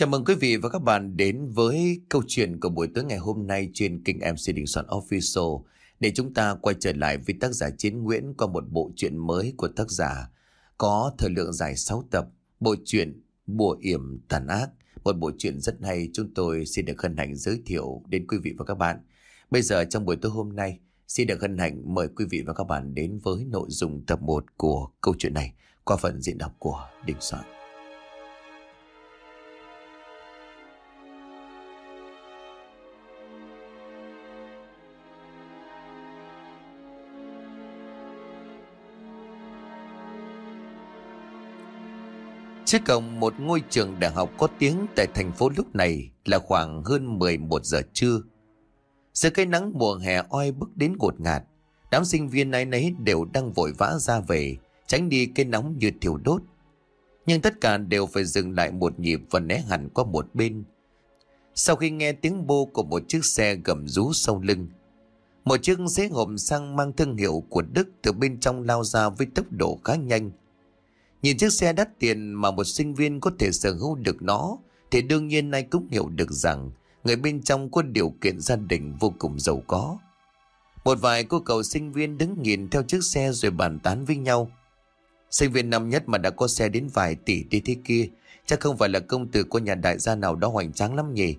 Chào mừng quý vị và các bạn đến với câu chuyện của buổi tối ngày hôm nay trên kênh MC Đình Soạn Official để chúng ta quay trở lại với tác giả Chiến Nguyễn qua một bộ truyện mới của tác giả có thời lượng dài 6 tập, bộ truyện Bùa yểm tàn ác, một bộ truyện rất hay chúng tôi xin được hân hạnh giới thiệu đến quý vị và các bạn. Bây giờ trong buổi tối hôm nay, xin được hân hạnh mời quý vị và các bạn đến với nội dung tập 1 của câu chuyện này qua phần diễn đọc của Đình Soạn. Trước cổng một ngôi trường đại học có tiếng tại thành phố lúc này là khoảng hơn 11 giờ trưa. Giữa cái nắng mùa hè oi bức đến ngột ngạt, đám sinh viên này nấy đều đang vội vã ra về, tránh đi cái nóng như thiểu đốt. Nhưng tất cả đều phải dừng lại một nhịp và né hẳn qua một bên. Sau khi nghe tiếng bô của một chiếc xe gầm rú sau lưng, một chiếc xe hộp xăng mang thương hiệu của Đức từ bên trong lao ra với tốc độ khá nhanh. Nhìn chiếc xe đắt tiền mà một sinh viên có thể sở hữu được nó, thì đương nhiên ai cũng hiểu được rằng người bên trong có điều kiện gia đình vô cùng giàu có. Một vài cô cậu sinh viên đứng nhìn theo chiếc xe rồi bàn tán với nhau. Sinh viên năm nhất mà đã có xe đến vài tỷ đi thế kia, chắc không phải là công tử của nhà đại gia nào đó hoành tráng lắm nhỉ.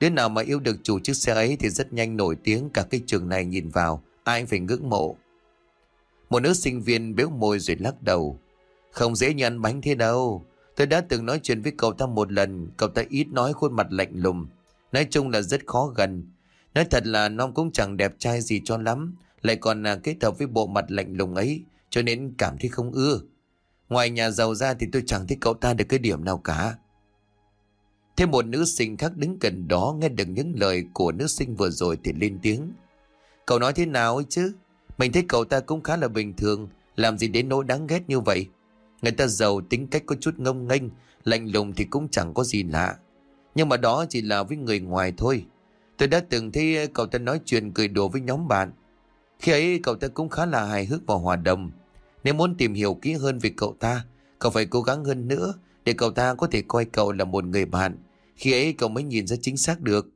Đứa nào mà yêu được chủ chiếc xe ấy thì rất nhanh nổi tiếng cả cái trường này nhìn vào, ai phải ngưỡng mộ. Một nữ sinh viên béo môi rồi lắc đầu. Không dễ như ăn bánh thế đâu. Tôi đã từng nói chuyện với cậu ta một lần, cậu ta ít nói khuôn mặt lạnh lùng. Nói chung là rất khó gần. Nói thật là nó cũng chẳng đẹp trai gì cho lắm, lại còn là kết hợp với bộ mặt lạnh lùng ấy, cho nên cảm thấy không ưa. Ngoài nhà giàu ra thì tôi chẳng thấy cậu ta được cái điểm nào cả. Thêm một nữ sinh khác đứng gần đó nghe được những lời của nữ sinh vừa rồi thì lên tiếng. Cậu nói thế nào ấy chứ? Mình thấy cậu ta cũng khá là bình thường, làm gì đến nỗi đáng ghét như vậy. Người ta giàu tính cách có chút ngông nghênh, lạnh lùng thì cũng chẳng có gì lạ. Nhưng mà đó chỉ là với người ngoài thôi. Tôi đã từng thấy cậu ta nói chuyện cười đùa với nhóm bạn. Khi ấy cậu ta cũng khá là hài hước và hòa đồng. Nếu muốn tìm hiểu kỹ hơn về cậu ta, cậu phải cố gắng hơn nữa để cậu ta có thể coi cậu là một người bạn. Khi ấy cậu mới nhìn ra chính xác được.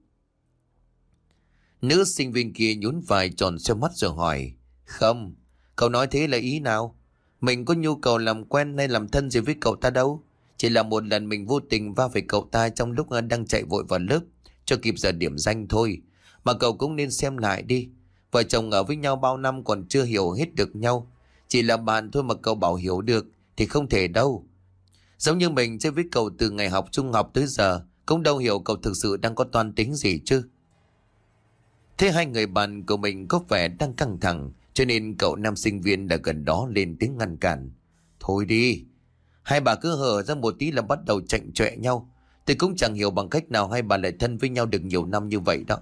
Nữ sinh viên kia nhún vai tròn xoay mắt rồi hỏi. Không, cậu nói thế là ý nào? Mình có nhu cầu làm quen hay làm thân gì với cậu ta đâu. Chỉ là một lần mình vô tình va phải cậu ta trong lúc ờ, đang chạy vội vào lớp. Cho kịp giờ điểm danh thôi. Mà cậu cũng nên xem lại đi. Vợ chồng ở với nhau bao năm còn chưa hiểu hết được nhau. Chỉ là bạn thôi mà cậu bảo hiểu được, thì không thể đâu. Giống như mình chơi với cậu từ ngày học trung học tới giờ, cũng đâu hiểu cậu thực sự đang có toan tính gì chứ. Thế hai người bạn của mình có vẻ đang căng thẳng cho nên cậu nam sinh viên đã gần đó lên tiếng ngăn cản. Thôi đi, hai bà cứ hở ra một tí là bắt đầu chạnh chọe nhau. Tôi cũng chẳng hiểu bằng cách nào hai bà lại thân với nhau được nhiều năm như vậy đó.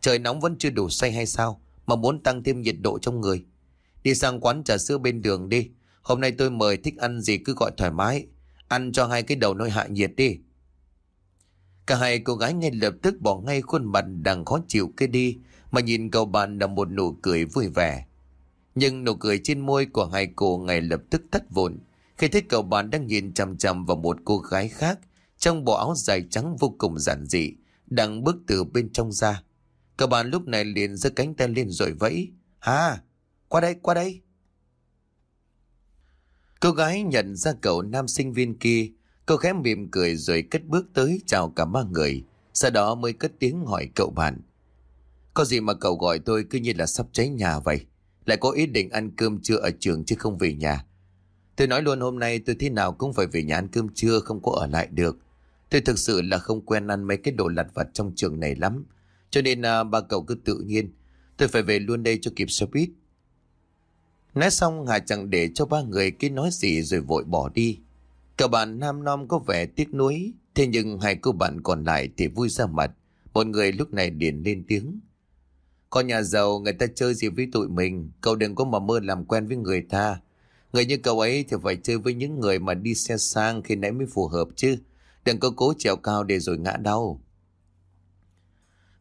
Trời nóng vẫn chưa đủ say hay sao mà muốn tăng thêm nhiệt độ trong người. Đi sang quán trà sữa bên đường đi. Hôm nay tôi mời thích ăn gì cứ gọi thoải mái. Ăn cho hai cái đầu nôi hạ nhiệt đi. Cả hai cô gái ngay lập tức bỏ ngay khuôn mặt đang khó chịu kia đi mà nhìn cậu bạn là một nụ cười vui vẻ. Nhưng nụ cười trên môi của hai cô ngay lập tức tắt vụn khi thấy cậu bạn đang nhìn chằm chằm vào một cô gái khác trong bộ áo dài trắng vô cùng giản dị đang bước từ bên trong ra. Cậu bạn lúc này liền giơ cánh tay lên rồi vẫy. Ha, qua đây, qua đây. Cô gái nhận ra cậu nam sinh viên kia, cô khẽ mỉm cười rồi cất bước tới chào cả ba người. Sau đó mới cất tiếng hỏi cậu bạn. Có gì mà cậu gọi tôi cứ như là sắp cháy nhà vậy? Lại có ý định ăn cơm trưa ở trường chứ không về nhà. Tôi nói luôn hôm nay tôi thế nào cũng phải về nhà ăn cơm trưa không có ở lại được. Tôi thực sự là không quen ăn mấy cái đồ lặt vặt trong trường này lắm. Cho nên à, ba cậu cứ tự nhiên. Tôi phải về luôn đây cho kịp xe buýt. Nói xong Hà chẳng để cho ba người cái nói gì rồi vội bỏ đi. Cả bạn nam nom có vẻ tiếc nuối. Thế nhưng hai cô bạn còn lại thì vui ra mặt. Một người lúc này liền lên tiếng. Con nhà giàu người ta chơi gì với tụi mình. Cậu đừng có mà mơ làm quen với người ta. Người như cậu ấy thì phải chơi với những người mà đi xe sang khi nãy mới phù hợp chứ. Đừng có cố trèo cao để rồi ngã đau.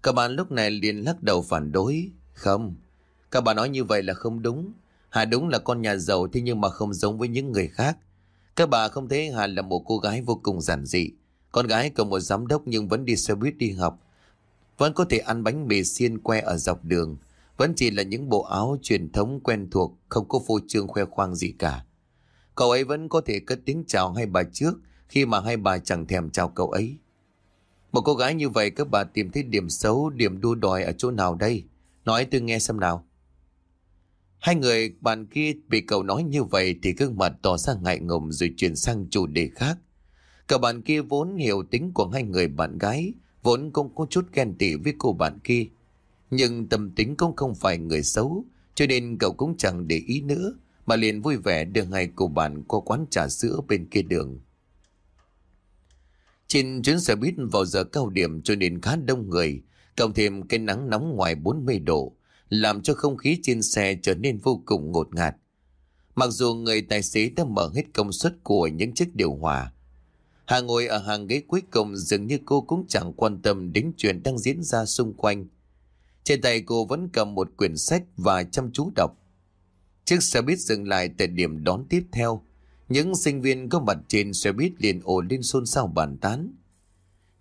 Các bạn lúc này liền lắc đầu phản đối. Không, các bạn nói như vậy là không đúng. Hà đúng là con nhà giàu thế nhưng mà không giống với những người khác. Các bà không thấy Hà là một cô gái vô cùng giản dị. Con gái của một giám đốc nhưng vẫn đi xe buýt đi học. Vẫn có thể ăn bánh mì xiên que ở dọc đường. Vẫn chỉ là những bộ áo truyền thống quen thuộc, không có phô trương khoe khoang gì cả. Cậu ấy vẫn có thể cất tiếng chào hai bà trước khi mà hai bà chẳng thèm chào cậu ấy. Một cô gái như vậy các bà tìm thấy điểm xấu, điểm đua đòi ở chỗ nào đây? Nói tôi nghe xem nào. Hai người bạn kia bị cậu nói như vậy thì gương mặt tỏ ra ngại ngùng rồi chuyển sang chủ đề khác. Cậu bạn kia vốn hiểu tính của hai người bạn gái, vốn cũng có chút ghen tị với cô bạn kia. Nhưng tâm tính cũng không phải người xấu, cho nên cậu cũng chẳng để ý nữa, mà liền vui vẻ đưa hai cô bạn qua quán trà sữa bên kia đường. Trên chuyến xe buýt vào giờ cao điểm cho nên khá đông người, cộng thêm cái nắng nóng ngoài 40 độ, làm cho không khí trên xe trở nên vô cùng ngột ngạt. Mặc dù người tài xế đã mở hết công suất của những chiếc điều hòa, Hà ngồi ở hàng ghế cuối cùng dường như cô cũng chẳng quan tâm đến chuyện đang diễn ra xung quanh. Trên tay cô vẫn cầm một quyển sách và chăm chú đọc. Chiếc xe buýt dừng lại tại điểm đón tiếp theo. Những sinh viên có mặt trên xe buýt liền ồ lên xôn xao bàn tán.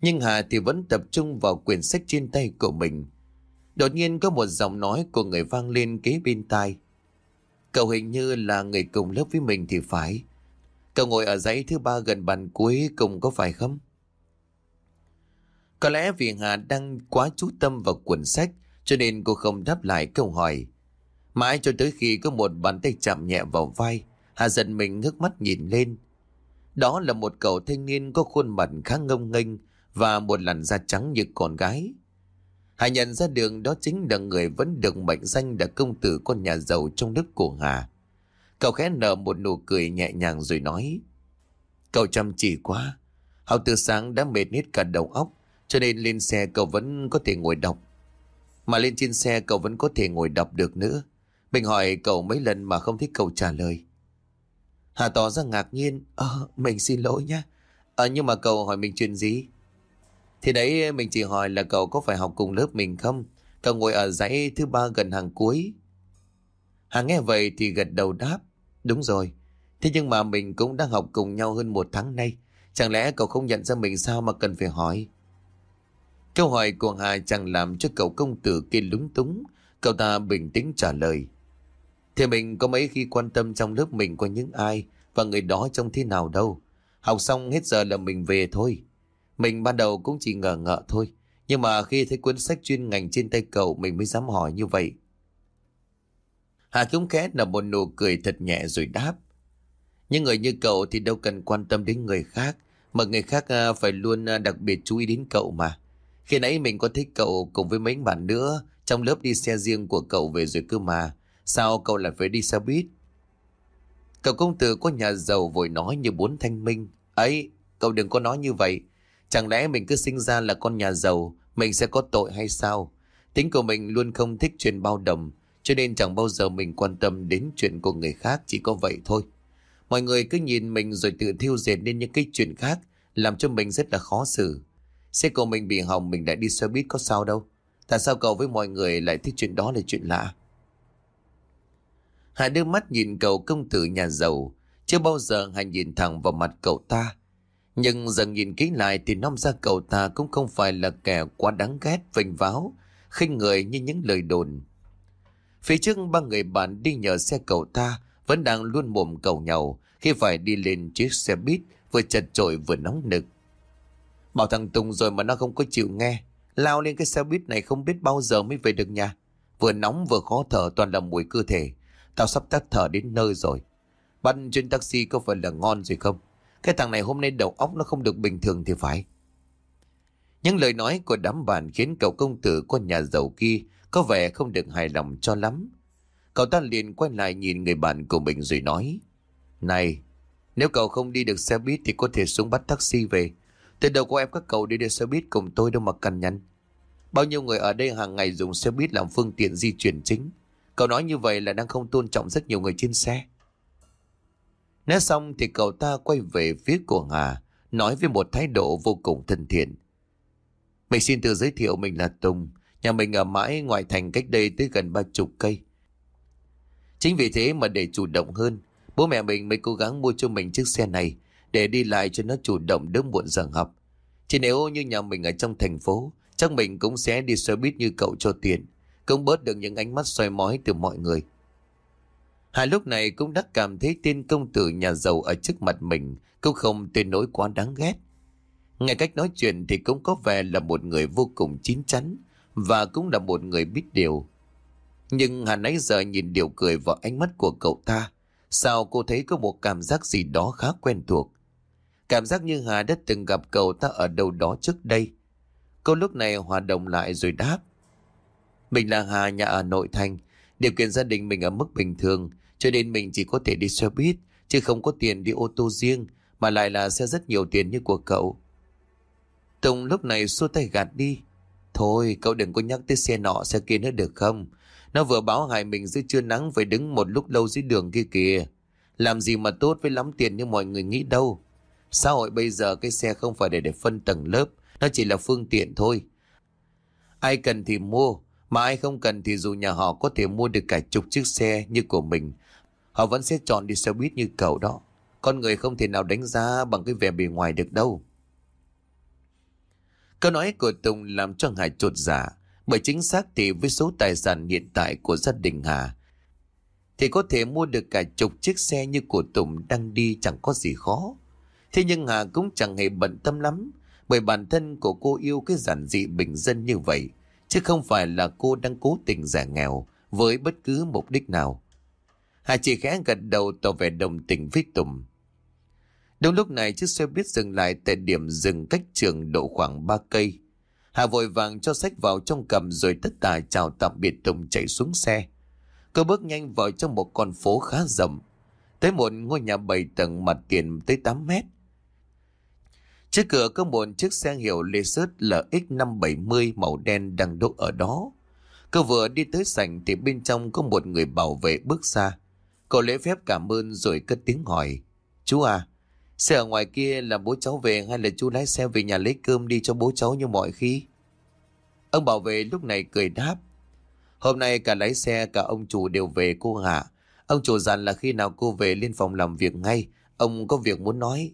Nhưng Hà thì vẫn tập trung vào quyển sách trên tay của mình. Đột nhiên có một giọng nói của người vang lên kế bên tai. Cậu hình như là người cùng lớp với mình thì phải. Cậu ngồi ở dãy thứ ba gần bàn cuối cùng có phải không? Có lẽ vì Hà đang quá chú tâm vào cuốn sách cho nên cô không đáp lại câu hỏi. Mãi cho tới khi có một bàn tay chạm nhẹ vào vai, Hà giật mình ngước mắt nhìn lên. Đó là một cậu thanh niên có khuôn mặt khá ngông nghênh và một làn da trắng như con gái. Hà nhận ra đường đó chính là người vẫn được mệnh danh là công tử con nhà giàu trong nước của Hà. Cậu khẽ nở một nụ cười nhẹ nhàng rồi nói. Cậu chăm chỉ quá. Học từ sáng đã mệt hết cả đầu óc, cho nên lên xe cậu vẫn có thể ngồi đọc. Mà lên trên xe cậu vẫn có thể ngồi đọc được nữa. Mình hỏi cậu mấy lần mà không thấy cậu trả lời. Hà tỏ ra ngạc nhiên. Ờ, mình xin lỗi nhé. Ờ, nhưng mà cậu hỏi mình chuyện gì? Thì đấy mình chỉ hỏi là cậu có phải học cùng lớp mình không? Cậu ngồi ở dãy thứ ba gần hàng cuối. Hà nghe vậy thì gật đầu đáp. Đúng rồi. Thế nhưng mà mình cũng đang học cùng nhau hơn một tháng nay. Chẳng lẽ cậu không nhận ra mình sao mà cần phải hỏi? Câu hỏi của Hà chẳng làm cho cậu công tử kia lúng túng. Cậu ta bình tĩnh trả lời. Thì mình có mấy khi quan tâm trong lớp mình có những ai và người đó trông thế nào đâu. Học xong hết giờ là mình về thôi. Mình ban đầu cũng chỉ ngờ ngợ thôi. Nhưng mà khi thấy cuốn sách chuyên ngành trên tay cậu, mình mới dám hỏi như vậy. Hà cũng khẽ là một nụ cười thật nhẹ rồi đáp. Những người như cậu thì đâu cần quan tâm đến người khác, mà người khác à, phải luôn à, đặc biệt chú ý đến cậu mà. Khi nãy mình có thích cậu cùng với mấy bạn nữa trong lớp đi xe riêng của cậu về rồi cơ mà. Sao cậu lại phải đi xe buýt? Cậu công tử có nhà giàu vội nói như bốn thanh minh. Ấy, cậu đừng có nói như vậy. Chẳng lẽ mình cứ sinh ra là con nhà giàu, mình sẽ có tội hay sao? Tính của mình luôn không thích chuyện bao đồng, cho nên chẳng bao giờ mình quan tâm đến chuyện của người khác chỉ có vậy thôi. Mọi người cứ nhìn mình rồi tự thiêu dệt nên những cái chuyện khác làm cho mình rất là khó xử. Xe của mình bị hỏng mình lại đi xe buýt có sao đâu. Tại sao cậu với mọi người lại thích chuyện đó là chuyện lạ? Hải đưa mắt nhìn cậu công tử nhà giàu. Chưa bao giờ Hải nhìn thẳng vào mặt cậu ta. Nhưng dần nhìn kỹ lại thì năm ra cậu ta cũng không phải là kẻ quá đáng ghét, vênh váo, khinh người như những lời đồn. Phía trước ba người bạn đi nhờ xe cầu ta vẫn đang luôn mồm cầu nhau khi phải đi lên chiếc xe buýt vừa chật trội vừa nóng nực. Bảo thằng Tùng rồi mà nó không có chịu nghe. Lao lên cái xe buýt này không biết bao giờ mới về được nhà. Vừa nóng vừa khó thở, toàn là mùi cơ thể. Tao sắp tắt thở đến nơi rồi. Bắt trên taxi có phải là ngon rồi không? Cái thằng này hôm nay đầu óc nó không được bình thường thì phải. Những lời nói của đám bạn khiến cậu công tử con nhà giàu kia có vẻ không được hài lòng cho lắm. Cậu ta liền quay lại nhìn người bạn của mình rồi nói. Này, nếu cậu không đi được xe buýt thì có thể xuống bắt taxi về. Từ đầu của em các cậu đi được xe buýt cùng tôi đâu mà cần nhăn. Bao nhiêu người ở đây hàng ngày dùng xe buýt làm phương tiện di chuyển chính. Cậu nói như vậy là đang không tôn trọng rất nhiều người trên xe. Nói xong thì cậu ta quay về phía của Hà, nói với một thái độ vô cùng thân thiện. Mình xin tự giới thiệu mình là Tùng, nhà mình ở mãi ngoài thành cách đây tới gần ba chục cây. Chính vì thế mà để chủ động hơn, bố mẹ mình mới cố gắng mua cho mình chiếc xe này để đi lại cho nó chủ động đỡ muộn giờ học. Chỉ nếu như nhà mình ở trong thành phố, chắc mình cũng sẽ đi xe buýt như cậu cho tiền. Cũng bớt được những ánh mắt soi mói từ mọi người. Hai lúc này cũng đã cảm thấy tên công tử nhà giàu ở trước mặt mình cũng không tên nỗi quá đáng ghét. Ngay cách nói chuyện thì cũng có vẻ là một người vô cùng chín chắn và cũng là một người biết điều. Nhưng Hà nãy giờ nhìn điều cười vào ánh mắt của cậu ta, sao cô thấy có một cảm giác gì đó khá quen thuộc. Cảm giác như Hà đã từng gặp cậu ta ở đâu đó trước đây. Cô lúc này hòa đồng lại rồi đáp. Mình là Hà nhà ở nội thành, điều kiện gia đình mình ở mức bình thường, cho nên mình chỉ có thể đi xe buýt, chứ không có tiền đi ô tô riêng, mà lại là xe rất nhiều tiền như của cậu. Tùng lúc này xua tay gạt đi. Thôi cậu đừng có nhắc tới xe nọ xe kia nữa được không? Nó vừa báo hại mình dưới trưa nắng phải đứng một lúc lâu dưới đường kia kìa. Làm gì mà tốt với lắm tiền như mọi người nghĩ đâu. Xã hội bây giờ cái xe không phải để để phân tầng lớp, nó chỉ là phương tiện thôi. Ai cần thì mua, mà ai không cần thì dù nhà họ có thể mua được cả chục chiếc xe như của mình, họ vẫn sẽ chọn đi xe buýt như cậu đó. Con người không thể nào đánh giá bằng cái vẻ bề ngoài được đâu. Câu nói của Tùng làm cho Hải trột giả, dạ, bởi chính xác thì với số tài sản hiện tại của gia đình Hà, thì có thể mua được cả chục chiếc xe như của Tùng đang đi chẳng có gì khó. Thế nhưng Hà cũng chẳng hề bận tâm lắm, bởi bản thân của cô yêu cái giản dị bình dân như vậy, chứ không phải là cô đang cố tình giả nghèo với bất cứ mục đích nào. Hà chỉ khẽ gật đầu tỏ vẻ đồng tình với Tùng. Đúng lúc này chiếc xe buýt dừng lại tại điểm dừng cách trường độ khoảng 3 cây. Hà vội vàng cho sách vào trong cầm rồi tất tả chào tạm biệt Tùng chạy xuống xe. Cô bước nhanh vào trong một con phố khá rộng. Tới một ngôi nhà 7 tầng mặt tiền tới 8 mét. Trước cửa có một chiếc xe hiệu Lexus LX570 màu đen đang đỗ ở đó. Cô vừa đi tới sảnh thì bên trong có một người bảo vệ bước ra. Cô lễ phép cảm ơn rồi cất tiếng hỏi. Chú à, xe ở ngoài kia là bố cháu về hay là chú lái xe về nhà lấy cơm đi cho bố cháu như mọi khi? Ông bảo vệ lúc này cười đáp. Hôm nay cả lái xe, cả ông chủ đều về cô Hạ. Ông chủ dặn là khi nào cô về lên phòng làm việc ngay. Ông có việc muốn nói.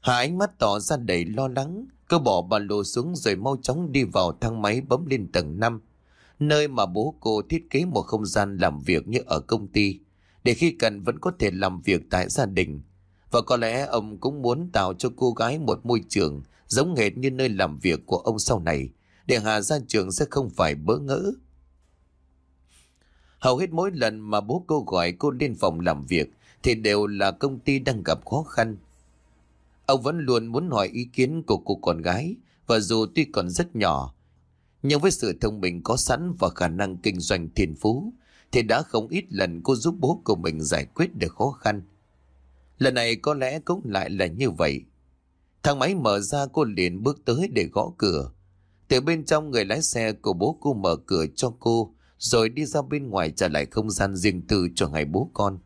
Hạ ánh mắt tỏ ra đầy lo lắng. cứ bỏ ba lô xuống rồi mau chóng đi vào thang máy bấm lên tầng 5. Nơi mà bố cô thiết kế một không gian làm việc như ở công ty. Để khi cần vẫn có thể làm việc tại gia đình. Và có lẽ ông cũng muốn tạo cho cô gái một môi trường giống hệt như nơi làm việc của ông sau này. Để Hà ra trường sẽ không phải bỡ ngỡ. Hầu hết mỗi lần mà bố cô gọi cô lên phòng làm việc thì đều là công ty đang gặp khó khăn Ông vẫn luôn muốn hỏi ý kiến của cô con gái, và dù tuy còn rất nhỏ, nhưng với sự thông minh có sẵn và khả năng kinh doanh thiên phú, thì đã không ít lần cô giúp bố của mình giải quyết được khó khăn. Lần này có lẽ cũng lại là như vậy. Thang máy mở ra, cô liền bước tới để gõ cửa. Từ bên trong người lái xe của bố cô mở cửa cho cô, rồi đi ra bên ngoài trả lại không gian riêng tư cho ngày bố con.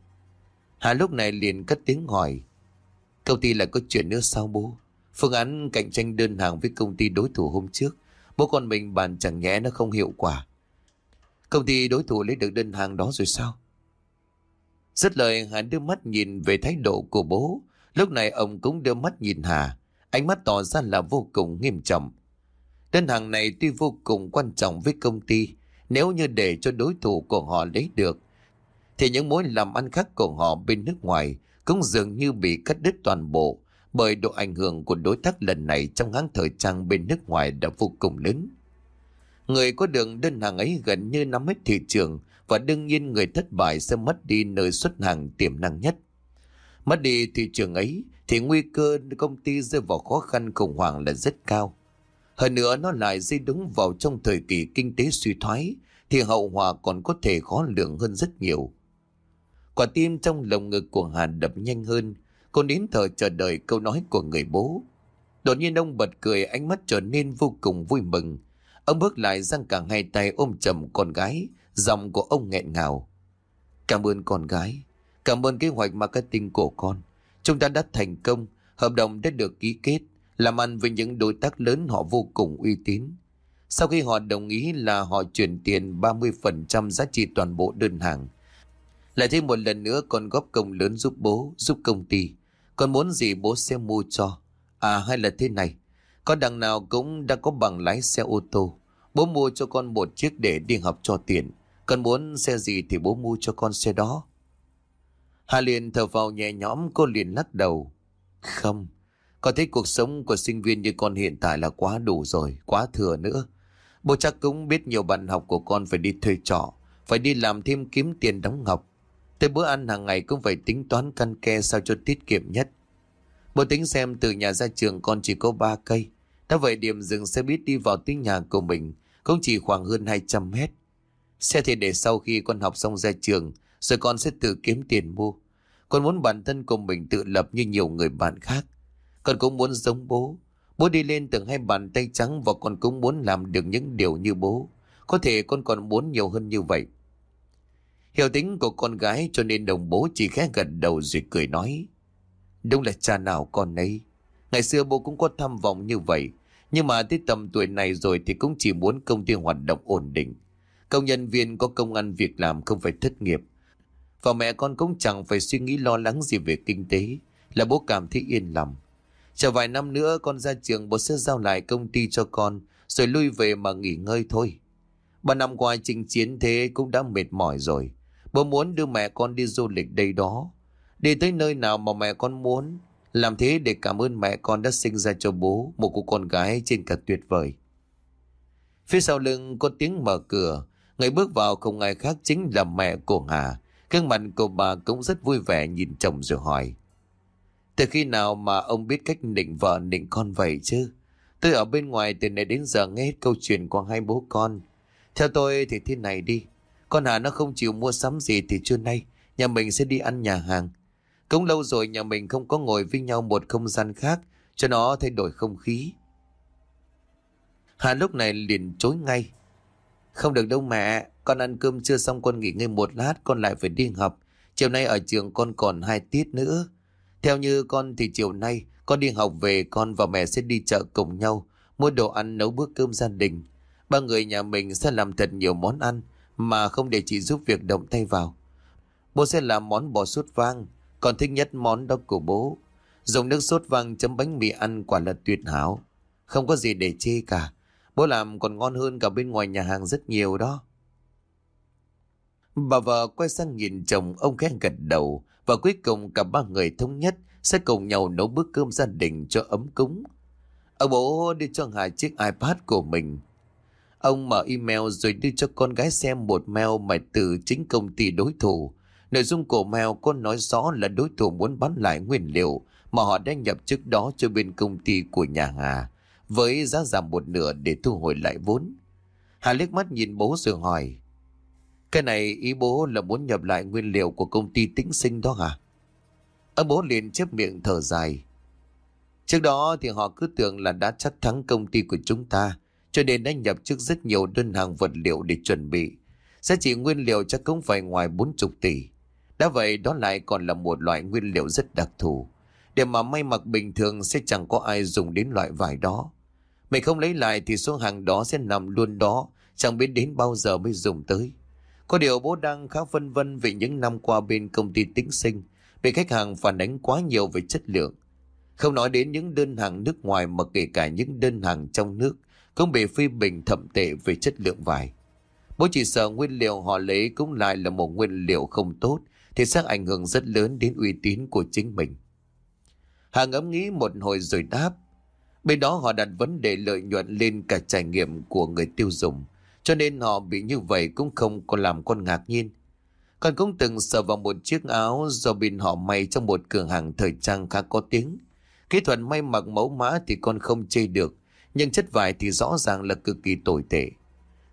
Hà lúc này liền cất tiếng hỏi Công ty lại có chuyện nữa sao bố? Phương án cạnh tranh đơn hàng với công ty đối thủ hôm trước. Bố con mình bàn chẳng nhẽ nó không hiệu quả. Công ty đối thủ lấy được đơn hàng đó rồi sao? Rất lời Hà đưa mắt nhìn về thái độ của bố. Lúc này ông cũng đưa mắt nhìn Hà. Ánh mắt tỏ ra là vô cùng nghiêm trọng. Đơn hàng này tuy vô cùng quan trọng với công ty. Nếu như để cho đối thủ của họ lấy được, thì những mối làm ăn khác của họ bên nước ngoài cũng dường như bị cắt đứt toàn bộ bởi độ ảnh hưởng của đối tác lần này trong hãng thời trang bên nước ngoài đã vô cùng lớn. Người có đường đơn hàng ấy gần như nắm hết thị trường và đương nhiên người thất bại sẽ mất đi nơi xuất hàng tiềm năng nhất. Mất đi thị trường ấy, thì nguy cơ công ty rơi vào khó khăn khủng hoảng là rất cao. Hơn nữa, nó lại dây đúng vào trong thời kỳ kinh tế suy thoái, thì hậu quả còn có thể khó lường hơn rất nhiều. Quả tim trong lồng ngực của Hà đập nhanh hơn. Cô đến thở chờ đợi câu nói của người bố. Đột nhiên ông bật cười, ánh mắt trở nên vô cùng vui mừng. Ông bước lại giang cả hai tay ôm chầm con gái. Giọng của ông nghẹn ngào. Cảm ơn con gái. Cảm ơn kế hoạch marketing của con. Chúng ta đã thành công. Hợp đồng đã được ký kết. Làm ăn với những đối tác lớn họ vô cùng uy tín. Sau khi họ đồng ý là họ chuyển tiền 30% giá trị toàn bộ đơn hàng lại thêm một lần nữa con góp công lớn giúp bố, giúp công ty. Con muốn gì bố sẽ mua cho. À hay là thế này, con đằng nào cũng đã có bằng lái xe ô tô. Bố mua cho con một chiếc để đi học cho tiền. Con muốn xe gì thì bố mua cho con xe đó. Hà liền thở vào nhẹ nhõm cô liền lắc đầu. Không, con thấy cuộc sống của sinh viên như con hiện tại là quá đủ rồi, quá thừa nữa. Bố chắc cũng biết nhiều bạn học của con phải đi thuê trọ, phải đi làm thêm kiếm tiền đóng học. Tới bữa ăn hàng ngày cũng phải tính toán căn ke sao cho tiết kiệm nhất. Bố tính xem từ nhà ra trường con chỉ có 3 cây. Đã vậy điểm dừng xe buýt đi vào tới nhà của mình cũng chỉ khoảng hơn 200 mét. Xe thì để sau khi con học xong ra trường, rồi con sẽ tự kiếm tiền mua. Con muốn bản thân của mình tự lập như nhiều người bạn khác. Con cũng muốn giống bố. Bố đi lên từng hai bàn tay trắng và con cũng muốn làm được những điều như bố. Có thể con còn muốn nhiều hơn như vậy. Hiểu tính của con gái cho nên đồng bố chỉ khẽ gật đầu rồi cười nói. Đúng là cha nào con ấy. Ngày xưa bố cũng có tham vọng như vậy. Nhưng mà tới tầm tuổi này rồi thì cũng chỉ muốn công ty hoạt động ổn định. Công nhân viên có công ăn việc làm không phải thất nghiệp. Và mẹ con cũng chẳng phải suy nghĩ lo lắng gì về kinh tế. Là bố cảm thấy yên lòng. Chờ vài năm nữa, con ra trường bố sẽ giao lại công ty cho con, rồi lui về mà nghỉ ngơi thôi. Ba năm qua chinh chiến thế cũng đã mệt mỏi rồi. Bố muốn đưa mẹ con đi du lịch đây đó. Đi tới nơi nào mà mẹ con muốn. Làm thế để cảm ơn mẹ con đã sinh ra cho bố, một cô con gái trên cả tuyệt vời. Phía sau lưng có tiếng mở cửa. Người bước vào không ai khác chính là mẹ của Hà. Gương mặt của bà cũng rất vui vẻ nhìn chồng rồi hỏi. Từ khi nào mà ông biết cách nịnh vợ, nịnh con vậy chứ? Tôi ở bên ngoài từ nay đến giờ nghe hết câu chuyện của hai bố con. Theo tôi thì thế này đi. Con Hà nó không chịu mua sắm gì thì trưa nay nhà mình sẽ đi ăn nhà hàng. Cũng lâu rồi nhà mình không có ngồi với nhau một không gian khác, cho nó thay đổi không khí. Hà lúc này liền chối ngay. Không được đâu mẹ, con ăn cơm chưa xong con nghỉ ngơi một lát con lại phải đi học. Chiều nay ở trường con còn hai tiết nữa. Theo như con thì chiều nay con đi học về con và mẹ sẽ đi chợ cùng nhau mua đồ ăn nấu bữa cơm gia đình. Ba người nhà mình sẽ làm thật nhiều món ăn mà không để chị giúp việc động tay vào. Bố sẽ làm món bò sốt vang, con thích nhất món đó của bố. Dùng nước sốt vang chấm bánh mì ăn quả là tuyệt hảo. Không có gì để chê cả. Bố làm còn ngon hơn cả bên ngoài nhà hàng rất nhiều đó. Bà vợ quay sang nhìn chồng, ông khẽ gật đầu và cuối cùng cả ba người thống nhất sẽ cùng nhau nấu bữa cơm gia đình cho ấm cúng. Ông bố đưa cho Hà chiếc iPad của mình. Ông mở email rồi đưa cho con gái xem một mail mà từ chính công ty đối thủ. Nội dung của mail có nói rõ là đối thủ muốn bán lại nguyên liệu mà họ đã nhập trước đó cho bên công ty của nhà Hà với giá giảm một nửa để thu hồi lại vốn. Hà liếc mắt nhìn bố rồi hỏi Cái này ý bố là muốn nhập lại nguyên liệu của công ty tĩnh sinh đó hả? Ông bố liền chép miệng thở dài. Trước đó thì họ cứ tưởng là đã chắc thắng công ty của chúng ta, cho nên đã nhập trước rất nhiều đơn hàng vật liệu để chuẩn bị. Giá trị nguyên liệu chắc cũng phải ngoài 40 tỷ. Đã vậy đó lại còn là một loại nguyên liệu rất đặc thù. Để mà may mặc bình thường sẽ chẳng có ai dùng đến loại vải đó. Mày không lấy lại thì số hàng đó sẽ nằm luôn đó, chẳng biết đến bao giờ mới dùng tới. Có điều bố đang khá phân vân về những năm qua bên công ty tính sinh bị khách hàng phản ánh quá nhiều về chất lượng. Không nói đến những đơn hàng nước ngoài mà kể cả những đơn hàng trong nước cũng bị phê bình thậm tệ về chất lượng vải. Bố chỉ sợ nguyên liệu họ lấy cũng lại là một nguyên liệu không tốt thì sẽ ảnh hưởng rất lớn đến uy tín của chính mình. Hàng ấm nghĩ một hồi rồi đáp. Bên đó họ đặt vấn đề lợi nhuận lên cả trải nghiệm của người tiêu dùng. Cho nên họ bị như vậy cũng không còn làm con ngạc nhiên. Con cũng từng sờ vào một chiếc áo do bên họ may trong một cửa hàng thời trang khá có tiếng. Kỹ thuật may mặc mẫu mã thì con không chê được, nhưng chất vải thì rõ ràng là cực kỳ tồi tệ.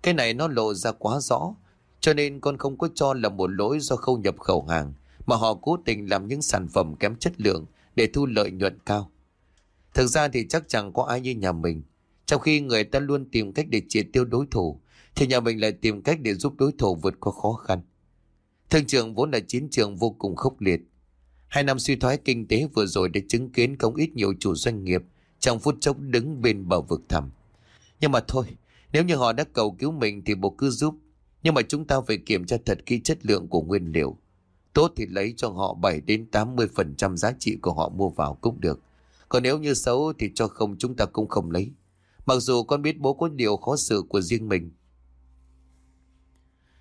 Cái này nó lộ ra quá rõ, cho nên con không có cho là một lỗi do không nhập khẩu hàng, mà họ cố tình làm những sản phẩm kém chất lượng để thu lợi nhuận cao. Thực ra thì chắc chẳng có ai như nhà mình. Trong khi người ta luôn tìm cách để triệt tiêu đối thủ, thì nhà mình lại tìm cách để giúp đối thủ vượt qua khó khăn. Thương trường vốn là chiến trường vô cùng khốc liệt. Hai năm suy thoái kinh tế vừa rồi đã chứng kiến không ít nhiều chủ doanh nghiệp trong phút chốc đứng bên bờ vực thẳm. Nhưng mà thôi, nếu như họ đã cầu cứu mình thì bộ cứ giúp. Nhưng mà chúng ta phải kiểm tra thật kỹ chất lượng của nguyên liệu. Tốt thì lấy cho họ 7 đến 80% giá trị của họ mua vào cũng được. Còn nếu như xấu thì cho không, chúng ta cũng không lấy. Mặc dù con biết bố có điều khó xử của riêng mình.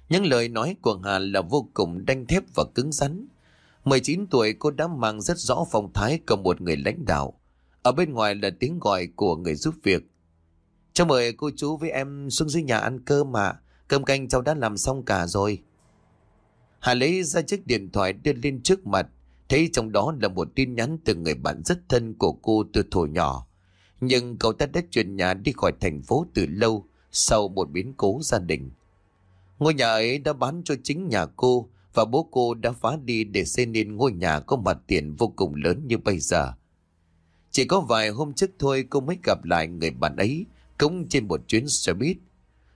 Những lời nói của Hà là vô cùng đanh thép và cứng rắn. 19 tuổi, cô đã mang rất rõ phong thái của một người lãnh đạo. Ở bên ngoài là tiếng gọi của người giúp việc. Cho mời cô chú với em xuống dưới nhà ăn cơm mà. Cơm canh cháu đã làm xong cả rồi. Hà lấy ra chiếc điện thoại đưa lên trước mặt. Thấy trong đó là một tin nhắn từ người bạn rất thân của cô từ thổ nhỏ. Nhưng cậu ta đã chuyển nhà đi khỏi thành phố từ lâu sau một biến cố gia đình. Ngôi nhà ấy đã bán cho chính nhà cô và bố cô đã phá đi để xây nên ngôi nhà có mặt tiền vô cùng lớn như bây giờ. Chỉ có vài hôm trước thôi cô mới gặp lại người bạn ấy cũng trên một chuyến xe buýt.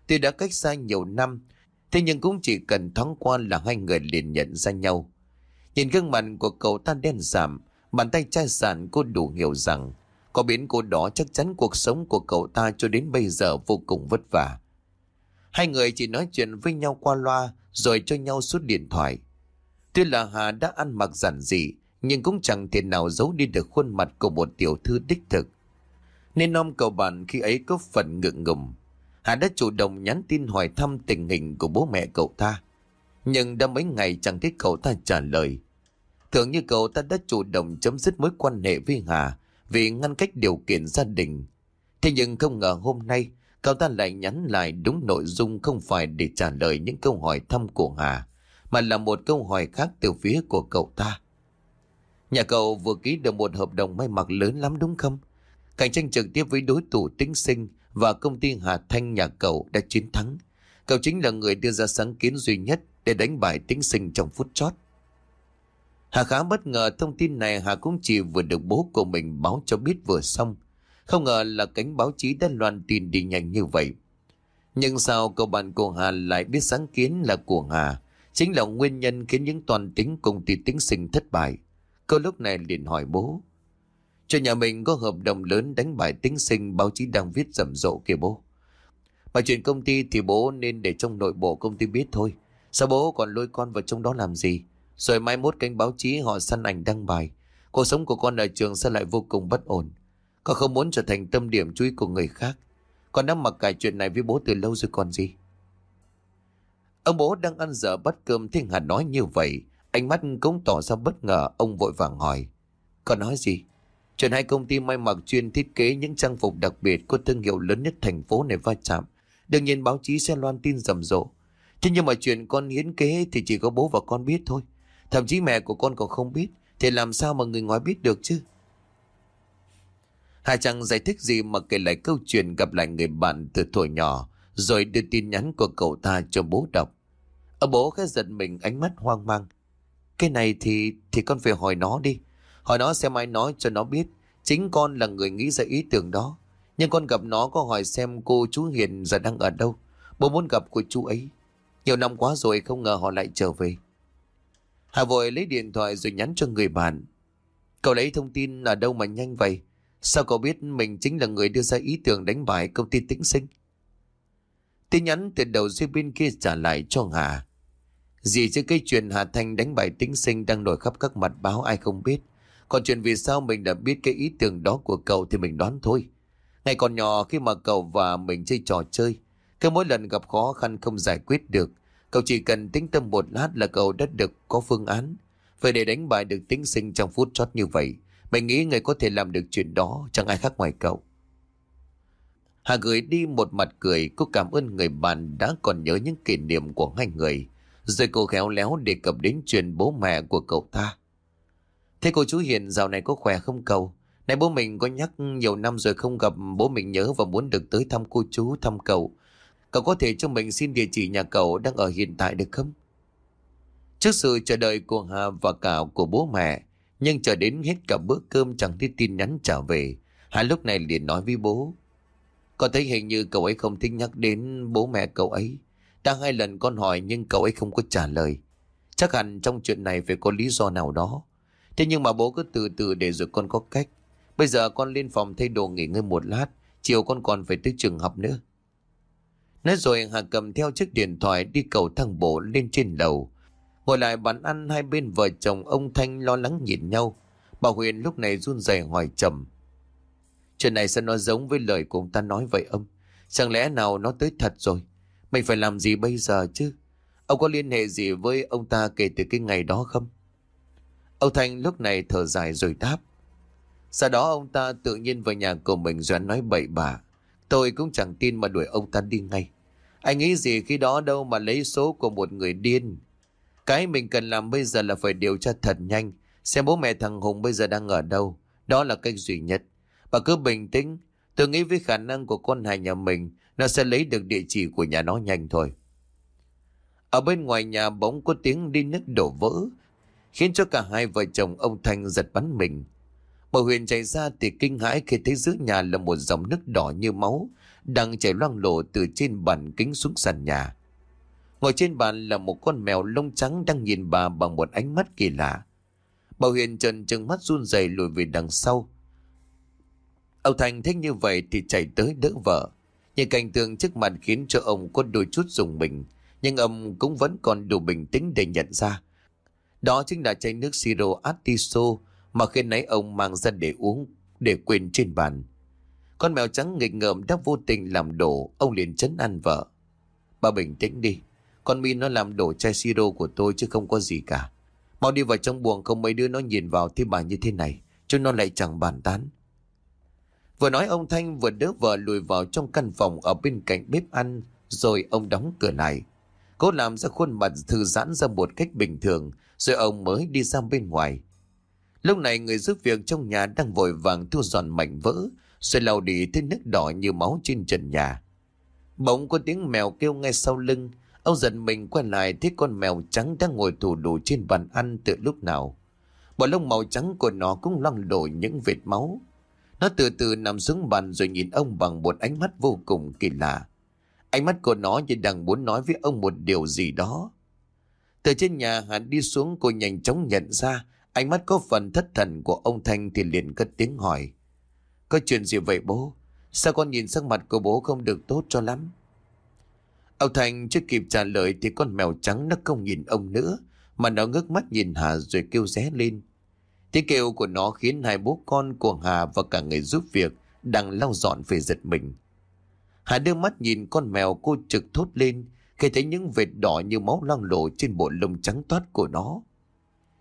Tuy đã cách xa nhiều năm, thế nhưng cũng chỉ cần thoáng qua là hai người liền nhận ra nhau. Nhìn gương mặt của cậu ta đen giảm, bàn tay chai sạn, cô đủ hiểu rằng có biến cô đó chắc chắn cuộc sống của cậu ta cho đến bây giờ vô cùng vất vả. Hai người chỉ nói chuyện với nhau qua loa rồi cho nhau suốt điện thoại. Tuy là Hà đã ăn mặc giản dị nhưng cũng chẳng thể nào giấu đi được khuôn mặt của một tiểu thư đích thực. Nên non cậu bạn khi ấy có phần ngượng ngùng. Hà đã chủ động nhắn tin hỏi thăm tình hình của bố mẹ cậu ta. Nhưng đã mấy ngày chẳng thấy cậu ta trả lời. Tưởng như cậu ta đã chủ động chấm dứt mối quan hệ với Hà vì ngăn cách điều kiện gia đình. Thế nhưng không ngờ hôm nay cậu ta lại nhắn lại đúng nội dung không phải để trả lời những câu hỏi thăm của Hà, mà là một câu hỏi khác từ phía của cậu ta. Nhà cậu vừa ký được một hợp đồng may mặc lớn lắm đúng không? Cạnh tranh trực tiếp với đối thủ tính sinh và công ty Hà Thanh nhà cậu đã chiến thắng. Cậu chính là người đưa ra sáng kiến duy nhất để đánh bại tính sinh trong phút chót. Hà khá bất ngờ thông tin này Hà cũng chỉ vừa được bố của mình báo cho biết vừa xong. Không ngờ là cánh báo chí đã loan tin đi nhanh như vậy. Nhưng sao cậu bạn của Hà lại biết sáng kiến là của Hà chính là nguyên nhân khiến những toàn tính công ty tính sinh thất bại. Cô lúc này liền hỏi bố. Cho nhà mình có hợp đồng lớn đánh bại tính sinh, báo chí đang viết rầm rộ kìa bố. Mà chuyện công ty thì bố nên để trong nội bộ công ty biết thôi. Sao bố còn lôi con vào trong đó làm gì? Rồi mai mốt kênh báo chí họ săn ảnh đăng bài. Cuộc sống của con ở trường sẽ lại vô cùng bất ổn. Con không muốn trở thành tâm điểm chú ý của người khác. Con đã mặc cả chuyện này với bố từ lâu rồi còn gì. Ông bố đang ăn dở bắt cơm thiên hà nói như vậy. Ánh mắt cũng tỏ ra bất ngờ ông vội vàng hỏi. Con nói gì? Chuyện hai công ty may mặc chuyên thiết kế những trang phục đặc biệt của thương hiệu lớn nhất thành phố này va chạm. Đương nhiên báo chí sẽ loan tin rầm rộ. Thế nhưng mà chuyện con hiến kế thì chỉ có bố và con biết thôi. Thậm chí mẹ của con còn không biết. Thì làm sao mà người ngoài biết được chứ? Hà chẳng giải thích gì mà kể lại câu chuyện gặp lại người bạn từ tuổi nhỏ. Rồi đưa tin nhắn của cậu ta cho bố đọc. Ở bố khẽ giật mình, ánh mắt hoang mang. Cái này thì thì con phải hỏi nó đi. Hỏi nó xem ai nói cho nó biết. Chính con là người nghĩ ra ý tưởng đó. Nhưng con gặp nó có hỏi xem cô chú Hiền giờ đang ở đâu. Bố muốn gặp cô chú ấy. Nhiều năm quá rồi không ngờ họ lại trở về. Hà vội lấy điện thoại rồi nhắn cho người bạn. Cậu lấy thông tin ở đâu mà nhanh vậy? Sao cậu biết mình chính là người đưa ra ý tưởng đánh bại công ty tĩnh sinh? Tin nhắn từ đầu dây bên kia trả lại cho Hà. Gì chứ cái chuyện Hà Thanh đánh bại tĩnh sinh đang nổi khắp các mặt báo ai không biết. Còn chuyện vì sao mình đã biết cái ý tưởng đó của cậu thì mình đoán thôi. Ngày còn nhỏ khi mà cậu và mình chơi trò chơi, cứ mỗi lần gặp khó khăn không giải quyết được, cậu chỉ cần tính tâm một lát là cậu đã được có phương án. Vậy để đánh bại được tính sinh trong phút chót như vậy, mình nghĩ người có thể làm được chuyện đó chẳng ai khác ngoài cậu. Hà gửi đi một mặt cười, cô cảm ơn người bạn đã còn nhớ những kỷ niệm của hai người. Rồi cô khéo léo đề cập đến chuyện bố mẹ của cậu ta. Thế cô chú Hiền dạo này có khỏe không cậu? Này bố mình có nhắc nhiều năm rồi không gặp bố mình nhớ và muốn được tới thăm cô chú, thăm cậu. Cậu có thể cho mình xin địa chỉ nhà cậu đang ở hiện tại được không? Trước sự chờ đợi của Hà và cả của bố mẹ, nhưng chờ đến hết cả bữa cơm chẳng thấy tin nhắn trả về. Hà lúc này liền nói với bố. Con thấy hình như cậu ấy không thích nhắc đến bố mẹ cậu ấy. Đã hai lần con hỏi nhưng cậu ấy không có trả lời. Chắc hẳn trong chuyện này phải có lý do nào đó. Thế nhưng mà bố cứ từ từ để rồi con có cách. Bây giờ con lên phòng thay đồ nghỉ ngơi một lát. Chiều con còn phải tới trường học nữa. Nói rồi Hà cầm theo chiếc điện thoại đi cầu thang bộ lên trên lầu. Ngồi lại bàn ăn, hai bên vợ chồng ông Thanh lo lắng nhìn nhau. Bà Huyền lúc này run rẩy hỏi trầm Chuyện này sao nó giống với lời của ông ta nói vậy ông? Chẳng lẽ nào nó tới thật rồi? Mình phải làm gì bây giờ chứ? Ông có liên hệ gì với ông ta kể từ cái ngày đó không? Ông Thanh lúc này thở dài rồi đáp. Sau đó ông ta tự nhiên vào nhà của mình rồi nói bậy bạ. Tôi cũng chẳng tin mà đuổi ông ta đi ngay. Anh nghĩ gì khi đó đâu mà lấy số của một người điên. Cái mình cần làm bây giờ là phải điều tra thật nhanh. Xem bố mẹ thằng Hùng bây giờ đang ở đâu. Đó là cách duy nhất. Bà cứ bình tĩnh. Tôi nghĩ với khả năng của con hài nhà mình, nó sẽ lấy được địa chỉ của nhà nó nhanh thôi. Ở bên ngoài nhà bỗng có tiếng đi nước đổ vỡ, khiến cho cả hai vợ chồng ông Thanh giật bắn mình. Bà Huyền chạy ra thì kinh hãi khi thấy giữa nhà là một dòng nước đỏ như máu, đang chảy loang lộ từ trên bàn kính xuống sàn nhà. Ngồi trên bàn là một con mèo lông trắng đang nhìn bà bằng một ánh mắt kỳ lạ. Bà Huyền trần trừng mắt run rẩy lùi về đằng sau. Ông Thành thích như vậy thì chạy tới đỡ vợ. Nhưng cảnh tượng trước mặt khiến cho ông có đôi chút dùng mình. Nhưng ông cũng vẫn còn đủ bình tĩnh để nhận ra. Đó chính là chai nước siro Atiso mà khi nãy ông mang ra để uống, để quên trên bàn. Con mèo trắng nghịch ngợm đã vô tình làm đổ, ông liền chấn an vợ. Bà bình tĩnh đi, con mi nó làm đổ chai siro của tôi chứ không có gì cả. Mau đi vào trong buồng không mấy đứa nó nhìn vào thì bà như thế này, cho nó lại chẳng bàn tán. Vừa nói ông Thanh vừa đỡ vợ lùi vào trong căn phòng ở bên cạnh bếp ăn, rồi ông đóng cửa lại. Cố làm ra khuôn mặt thư giãn ra một cách bình thường, rồi ông mới đi ra bên ngoài. Lúc này người giúp việc trong nhà đang vội vàng thu dọn mảnh vỡ, rồi lau đi thấy nước đỏ như máu trên trần nhà. Bỗng có tiếng mèo kêu ngay sau lưng, ông giận mình quay lại thấy con mèo trắng đang ngồi thủ đủ trên bàn ăn từ lúc nào. Bộ lông màu trắng của nó cũng loang lổ những vệt máu. Nó từ từ nằm xuống bàn rồi nhìn ông bằng một ánh mắt vô cùng kỳ lạ. Ánh mắt của nó như đang muốn nói với ông một điều gì đó. Từ trên nhà hắn đi xuống cô nhanh chóng nhận ra ánh mắt có phần thất thần của ông Thanh thì liền cất tiếng hỏi. Có chuyện gì vậy bố? Sao con nhìn sắc mặt của bố không được tốt cho lắm? Ông Thanh chưa kịp trả lời thì con mèo trắng nó không nhìn ông nữa, mà nó ngước mắt nhìn Hà rồi kêu ré lên. Tiếng kêu của nó khiến hai bố con của Hà và cả người giúp việc đang lau dọn về giật mình. Hà đưa mắt nhìn con mèo cô trực thốt lên, khi thấy những vệt đỏ như máu loang lộ trên bộ lông trắng toát của nó.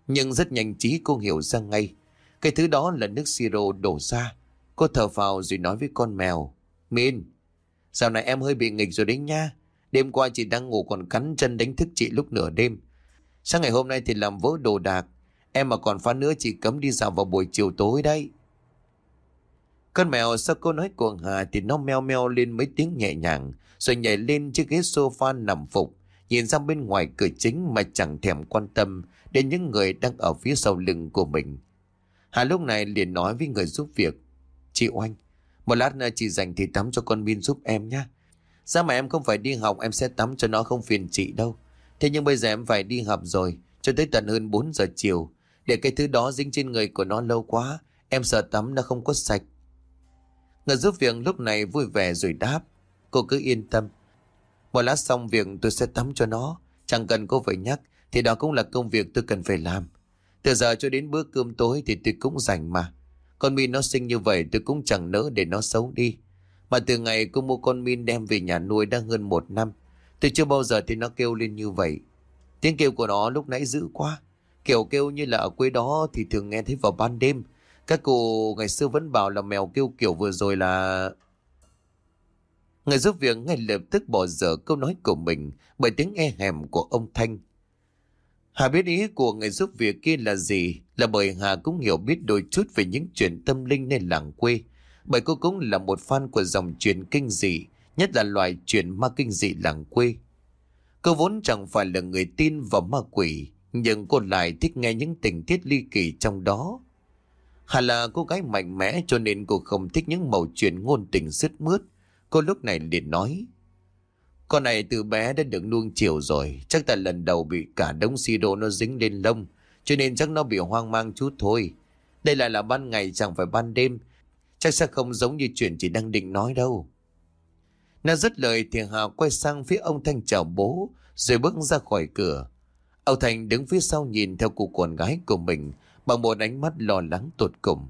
Nhưng rất nhanh trí cô hiểu ra ngay. Cái thứ đó là nước siro đổ ra. Cô thở vào rồi nói với con mèo. Min, dạo này em hơi bị nghịch rồi đấy nha. Đêm qua chị đang ngủ còn cắn chân đánh thức chị lúc nửa đêm. Sáng ngày hôm nay thì làm vỡ đồ đạc. Em mà còn phá nữa chị cấm đi dạo vào buổi chiều tối đấy. Con mèo sau câu nói của Hà thì nó meo meo lên mấy tiếng nhẹ nhàng, rồi nhảy lên chiếc ghế sofa nằm phục, nhìn ra bên ngoài cửa chính mà chẳng thèm quan tâm đến những người đang ở phía sau lưng của mình. Hà lúc này liền nói với người giúp việc, Chị Oanh, một lát nữa chị dành thì tắm cho con Min giúp em nhé. Sao mà em không phải đi học em sẽ tắm cho nó không phiền chị đâu. Thế nhưng bây giờ em phải đi học rồi, cho tới tận hơn 4 giờ chiều. Để cái thứ đó dính trên người của nó lâu quá, em sợ tắm nó không có sạch. Người giúp việc lúc này vui vẻ rồi đáp. Cô cứ yên tâm. Một lát xong việc tôi sẽ tắm cho nó. Chẳng cần cô phải nhắc, thì đó cũng là công việc tôi cần phải làm. Từ giờ cho đến bữa cơm tối thì tôi cũng rảnh mà. Con Min nó sinh như vậy tôi cũng chẳng nỡ để nó xấu đi. Mà từ ngày cô mua con Min đem về nhà nuôi đã hơn một năm. Tôi chưa bao giờ thì nó kêu lên như vậy. Tiếng kêu của nó lúc nãy dữ quá. Kiểu kêu như là ở quê đó thì thường nghe thấy vào ban đêm. Các cô ngày xưa vẫn bảo là mèo kêu kiểu vừa rồi là... Người giúp việc ngay lập tức bỏ dở câu nói của mình bởi tiếng e hèm của ông Thanh. Hà biết ý của người giúp việc kia là gì là bởi Hà cũng hiểu biết đôi chút về những chuyện tâm linh nên làng quê. Bởi cô cũng là một fan của dòng truyền kinh dị, nhất là loại truyền ma kinh dị làng quê. Cô vốn chẳng phải là người tin vào ma quỷ, nhưng cô lại thích nghe những tình tiết ly kỳ trong đó. Hà là cô gái mạnh mẽ cho nên cô không thích những màu chuyện ngôn tình sứt mướt. Cô lúc này liền nói. Con này từ bé đã được nuông chiều rồi. Chắc là lần đầu bị cả đống si đồ nó dính lên lông. Cho nên chắc nó bị hoang mang chút thôi. Đây lại là ban ngày chẳng phải ban đêm. Chắc sẽ không giống như chuyện chị đang định nói đâu. Nó dứt lời thì Hà quay sang phía ông Thanh chào bố. Rồi bước ra khỏi cửa. Ông Thành đứng phía sau nhìn theo cô con gái của mình bằng một ánh mắt lo lắng tột cùng.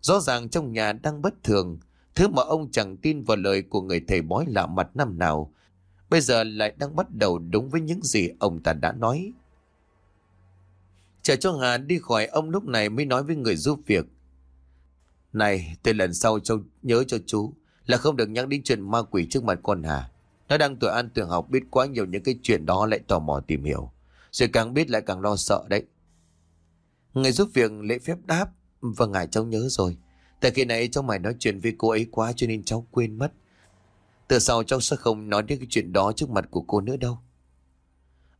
Rõ ràng trong nhà đang bất thường, thứ mà ông chẳng tin vào lời của người thầy bói lạ mặt năm nào, bây giờ lại đang bắt đầu đúng với những gì ông ta đã nói. Chờ cho Hà đi khỏi ông lúc này mới nói với người giúp việc. Này, từ lần sau cho nhớ cho chú là không được nhắc đến chuyện ma quỷ trước mặt con Hà. Nó đang tuổi ăn tuổi học biết quá nhiều những cái chuyện đó lại tò mò tìm hiểu. Rồi càng biết lại càng lo sợ đấy. Người giúp việc lễ phép đáp. Vâng ngài cháu nhớ rồi. Tại khi nãy cháu mày nói chuyện với cô ấy quá cho nên cháu quên mất. Từ sau cháu sẽ không nói đến cái chuyện đó trước mặt của cô nữa đâu.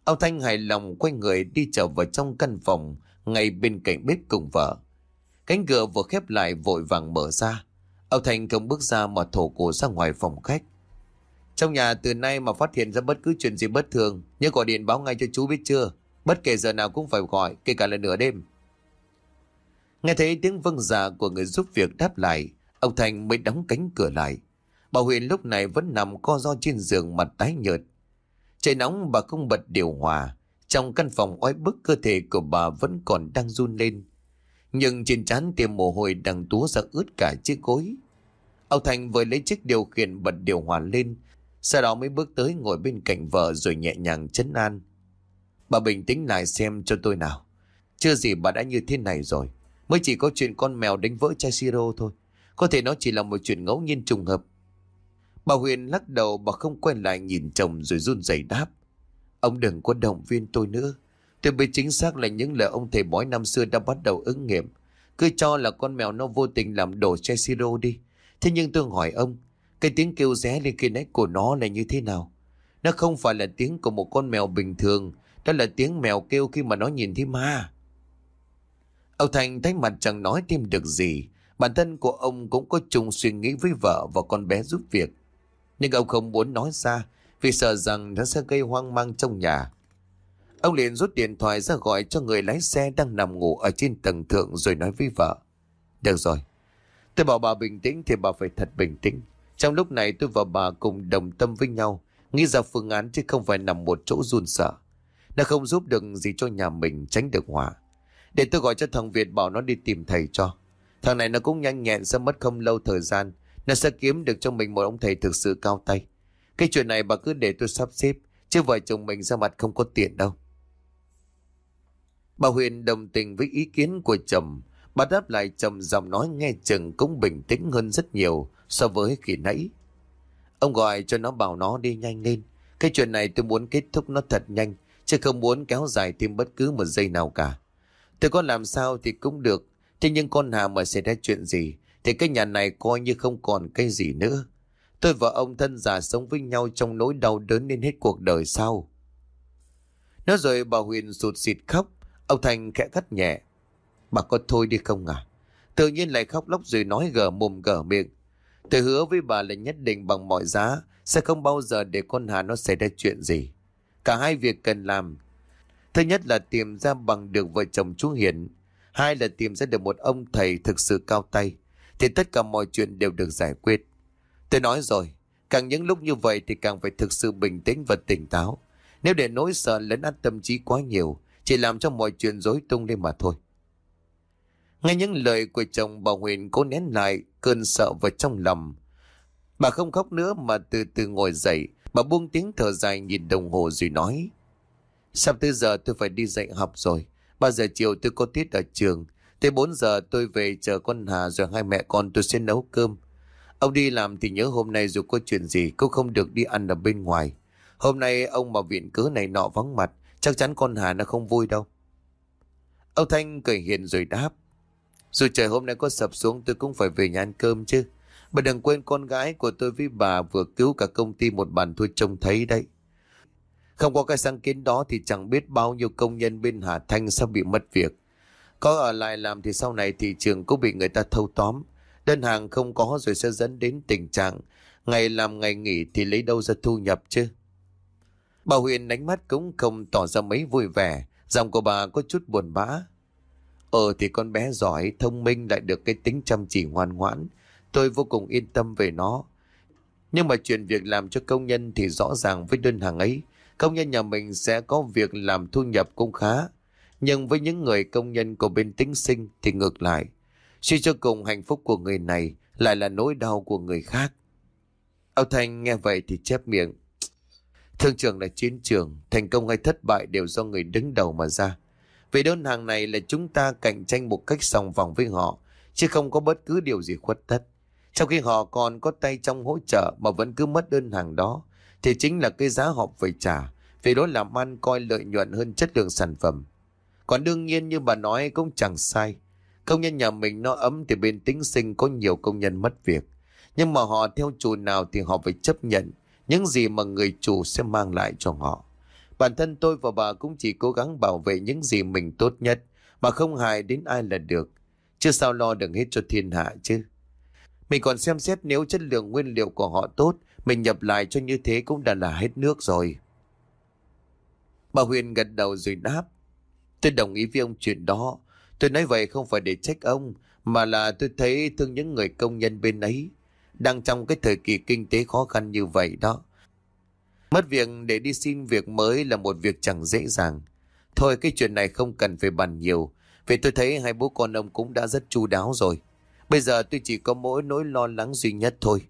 Ông Thanh hài lòng quay người đi trở vào trong căn phòng ngay bên cạnh bếp cùng vợ. Cánh cửa vừa khép lại vội vàng mở ra. Ông Thanh không bước ra mà thổ cổ ra ngoài phòng khách. Trong nhà từ nay mà phát hiện ra bất cứ chuyện gì bất thường, nhớ gọi điện báo ngay cho chú biết chưa. Bất kể giờ nào cũng phải gọi, kể cả là nửa đêm. Nghe thấy tiếng vâng dạ của người giúp việc đáp lại, ông Thành mới đóng cánh cửa lại. Bà Huyền lúc này vẫn nằm co ro trên giường mặt tái nhợt. Trời nóng bà không bật điều hòa, trong căn phòng oi bức cơ thể của bà vẫn còn đang run lên. Nhưng trên trán tiêm mồ hôi đang túa ra ướt cả chiếc gối. Ông Thành vừa lấy chiếc điều khiển bật điều hòa lên, sau đó mới bước tới ngồi bên cạnh vợ rồi nhẹ nhàng chấn an. Bà bình tĩnh lại xem cho tôi nào. Chưa gì bà đã như thế này rồi. Mới chỉ có chuyện con mèo đánh vỡ chai siro thôi. Có thể nó chỉ là một chuyện ngẫu nhiên trùng hợp. Bà Huyền lắc đầu bà không quay lại nhìn chồng rồi run rẩy đáp. Ông đừng có động viên tôi nữa. Tôi biết chính xác là những lời ông thầy bói năm xưa đã bắt đầu ứng nghiệm. Cứ cho là con mèo nó vô tình làm đổ chai siro đi. Thế nhưng tôi hỏi ông, cái tiếng kêu ré lên kia nách của nó là như thế nào? Nó không phải là tiếng của một con mèo bình thường, đó là tiếng mèo kêu khi mà nó nhìn thấy ma. Ông Thành thấy mặt chẳng nói thêm được gì. Bản thân của ông cũng có chung suy nghĩ với vợ và con bé giúp việc. Nhưng ông không muốn nói ra vì sợ rằng nó sẽ gây hoang mang trong nhà. Ông liền rút điện thoại ra gọi cho người lái xe đang nằm ngủ ở trên tầng thượng rồi nói với vợ. Được rồi, tôi bảo bà bình tĩnh thì bà phải thật bình tĩnh. Trong lúc này tôi và bà cùng đồng tâm với nhau, nghĩ ra phương án chứ không phải nằm một chỗ run sợ. Nó không giúp được gì cho nhà mình tránh được hỏa. Để tôi gọi cho thằng Việt bảo nó đi tìm thầy cho. Thằng này nó cũng nhanh nhẹn sẽ mất không lâu thời gian. Nó sẽ kiếm được cho mình một ông thầy thực sự cao tay. Cái chuyện này bà cứ để tôi sắp xếp. Chứ vợ chồng mình ra mặt không có tiền đâu. Bà Huyền đồng tình với ý kiến của chồng. Bà đáp lại chồng giọng nói nghe chừng cũng bình tĩnh hơn rất nhiều so với khi nãy. Ông gọi cho nó bảo nó đi nhanh lên. Cái chuyện này tôi muốn kết thúc nó thật nhanh, chứ không muốn kéo dài thêm bất cứ một giây nào cả. Tôi có làm sao thì cũng được, thế nhưng con Hà mà xảy ra chuyện gì, thì cái nhà này coi như không còn cái gì nữa. Tôi và ông thân già sống với nhau trong nỗi đau đớn đến hết cuộc đời sau. Nói rồi bà Huyền sụt xịt khóc, ông Thành khẽ cắt nhẹ. Bà có thôi đi không à? Tự nhiên lại khóc lóc rồi nói gở mồm gở miệng. Tôi hứa với bà là nhất định bằng mọi giá sẽ không bao giờ để con Hà nó xảy ra chuyện gì. Cả hai việc cần làm. Thứ nhất là tìm ra bằng được vợ chồng chú Hiển. Hai là tìm ra được một ông thầy thực sự cao tay. Thì tất cả mọi chuyện đều được giải quyết. Tôi nói rồi, càng những lúc như vậy thì càng phải thực sự bình tĩnh và tỉnh táo. Nếu để nỗi sợ lấn át tâm trí quá nhiều, chỉ làm cho mọi chuyện rối tung lên mà thôi. Nghe những lời của chồng bà Huyền cố nén lại cơn sợ vào trong lòng. Bà không khóc nữa mà từ từ ngồi dậy, bà buông tiếng thở dài nhìn đồng hồ rồi nói. Sắp tới giờ tôi phải đi dạy học rồi, 3 giờ chiều tôi có tiết ở trường, tới 4 giờ tôi về chờ con Hà rồi hai mẹ con tôi sẽ nấu cơm. Ông đi làm thì nhớ hôm nay dù có chuyện gì cũng không được đi ăn ở bên ngoài. Hôm nay ông mà viện cớ này nọ vắng mặt, chắc chắn con Hà nó không vui đâu. Ông Thanh cười hiền rồi đáp. Dù trời hôm nay có sập xuống tôi cũng phải về nhà ăn cơm chứ. Bà đừng quên con gái của tôi với bà vừa cứu cả công ty một bàn thua trông thấy đấy. Không có cái sáng kiến đó thì chẳng biết bao nhiêu công nhân bên Hà Thanh sẽ bị mất việc. Có ở lại làm thì sau này thị trường cũng bị người ta thâu tóm. Đơn hàng không có rồi sẽ dẫn đến tình trạng ngày làm ngày nghỉ thì lấy đâu ra thu nhập chứ. Bà Huyền đánh mắt cũng không tỏ ra mấy vui vẻ, giọng của bà có chút buồn bã. Ờ thì con bé giỏi, thông minh lại được cái tính chăm chỉ ngoan ngoãn. Tôi vô cùng yên tâm về nó. Nhưng mà chuyện việc làm cho công nhân thì rõ ràng với đơn hàng ấy. Công nhân nhà mình sẽ có việc làm thu nhập cũng khá. Nhưng với những người công nhân của bên tính sinh thì ngược lại. Suy cho cùng hạnh phúc của người này lại là nỗi đau của người khác. Âu Thanh nghe vậy thì chép miệng. Thương trường là chiến trường, thành công hay thất bại đều do người đứng đầu mà ra. Vì đơn hàng này là chúng ta cạnh tranh một cách sòng vòng với họ, chứ không có bất cứ điều gì khuất tất. Trong khi họ còn có tay trong hỗ trợ mà vẫn cứ mất đơn hàng đó, thì chính là cái giá họ phải trả, vì đó làm ăn coi lợi nhuận hơn chất lượng sản phẩm. Còn đương nhiên như bà nói cũng chẳng sai. Công nhân nhà mình nó ấm thì bên tính sinh có nhiều công nhân mất việc. Nhưng mà họ theo chủ nào thì họ phải chấp nhận những gì mà người chủ sẽ mang lại cho họ. Bản thân tôi và bà cũng chỉ cố gắng bảo vệ những gì mình tốt nhất mà không hại đến ai là được. Chứ sao lo đừng hết cho thiên hạ chứ. Mình còn xem xét nếu chất lượng nguyên liệu của họ tốt, mình nhập lại cho như thế cũng đã là hết nước rồi. Bà Huyền gật đầu rồi đáp. Tôi đồng ý với ông chuyện đó. Tôi nói vậy không phải để trách ông, mà là tôi thấy thương những người công nhân bên ấy. Đang trong cái thời kỳ kinh tế khó khăn như vậy đó. Mất việc để đi xin việc mới là một việc chẳng dễ dàng. Thôi cái chuyện này không cần phải bàn nhiều. Vì tôi thấy hai bố con ông cũng đã rất chu đáo rồi. Bây giờ tôi chỉ có mỗi nỗi lo lắng duy nhất thôi.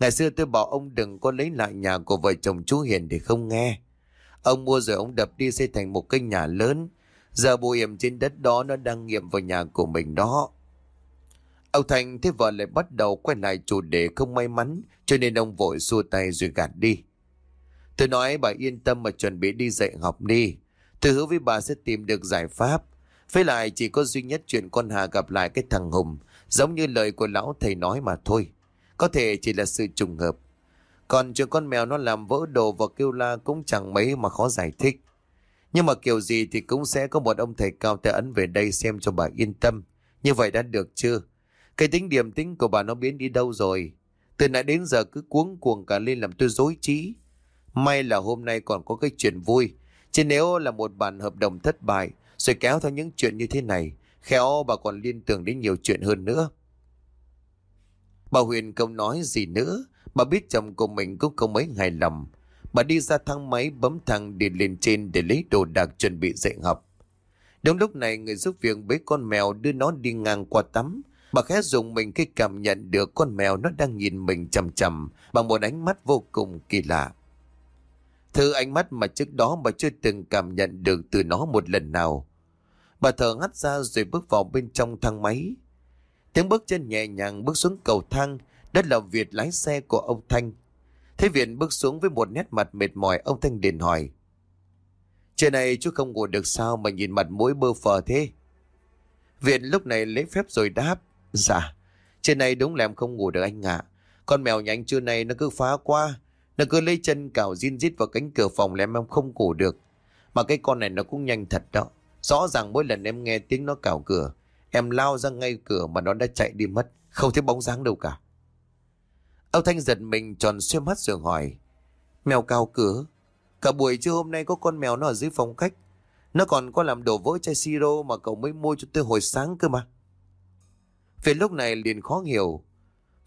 Ngày xưa tôi bảo ông đừng có lấy lại nhà của vợ chồng chú Hiền để không nghe. Ông mua rồi ông đập đi xây thành một cái nhà lớn. Giờ bù hiểm trên đất đó nó đang nghiệm vào nhà của mình đó. Ông Thành thấy vợ lại bắt đầu quay lại chủ đề không may mắn, cho nên ông vội xua tay rồi gạt đi. Tôi nói bà yên tâm mà chuẩn bị đi dạy học đi. Tôi hứa với bà sẽ tìm được giải pháp. Với lại chỉ có duy nhất chuyện con Hà gặp lại cái thằng Hùng, giống như lời của lão thầy nói mà thôi. Có thể chỉ là sự trùng hợp. Còn chuyện con mèo nó làm vỡ đồ và kêu la cũng chẳng mấy mà khó giải thích. Nhưng mà kiểu gì thì cũng sẽ có một ông thầy cao tay ấn về đây xem cho bà yên tâm. Như vậy đã được chưa? Cái tính điểm tính của bà nó biến đi đâu rồi? Từ nãy đến giờ cứ cuống cuồng cả lên làm tôi dối trí. May là hôm nay còn có cái chuyện vui. Chứ nếu là một bản hợp đồng thất bại, rồi kéo theo những chuyện như thế này, khéo bà còn liên tưởng đến nhiều chuyện hơn nữa. Bà Huyền không nói gì nữa, bà biết chồng của mình cũng không mấy hài lòng. Bà đi ra thang máy bấm thang đi lên trên để lấy đồ đạc chuẩn bị dạy học. Đúng lúc này người giúp việc bế con mèo đưa nó đi ngang qua tắm. Bà khẽ dùng mình khi cảm nhận được con mèo nó đang nhìn mình chầm chầm bằng một ánh mắt vô cùng kỳ lạ. Thứ ánh mắt mà trước đó bà chưa từng cảm nhận được từ nó một lần nào. Bà thở ngắt ra rồi bước vào bên trong thang máy. Tiếng bước chân nhẹ nhàng bước xuống cầu thang, đó là Việt lái xe của ông Thanh. Thế Việt bước xuống với một nét mặt mệt mỏi, ông Thanh liền hỏi. Trời này chú không ngủ được sao mà nhìn mặt mũi bơ phờ thế? Việt lúc này lấy phép rồi đáp. Dạ, trên này đúng là em không ngủ được anh ạ. Con mèo nhà anh trưa nay nó cứ phá qua. Nó cứ lấy chân cào zin rít vào cánh cửa phòng làm em không ngủ được. Mà cái con này nó cũng nhanh thật đó. Rõ ràng mỗi lần em nghe tiếng nó cào cửa, em lao ra ngay cửa mà nó đã chạy đi mất. Không thấy bóng dáng đâu cả. Âu Thanh giật mình tròn xuyên mắt rồi hỏi. Mèo cao cửa? Cả buổi trưa hôm nay có con mèo nó ở dưới phòng khách. Nó còn có làm đổ vỡ chai siro mà cậu mới mua cho tôi hồi sáng cơ mà. Về lúc này liền khó hiểu.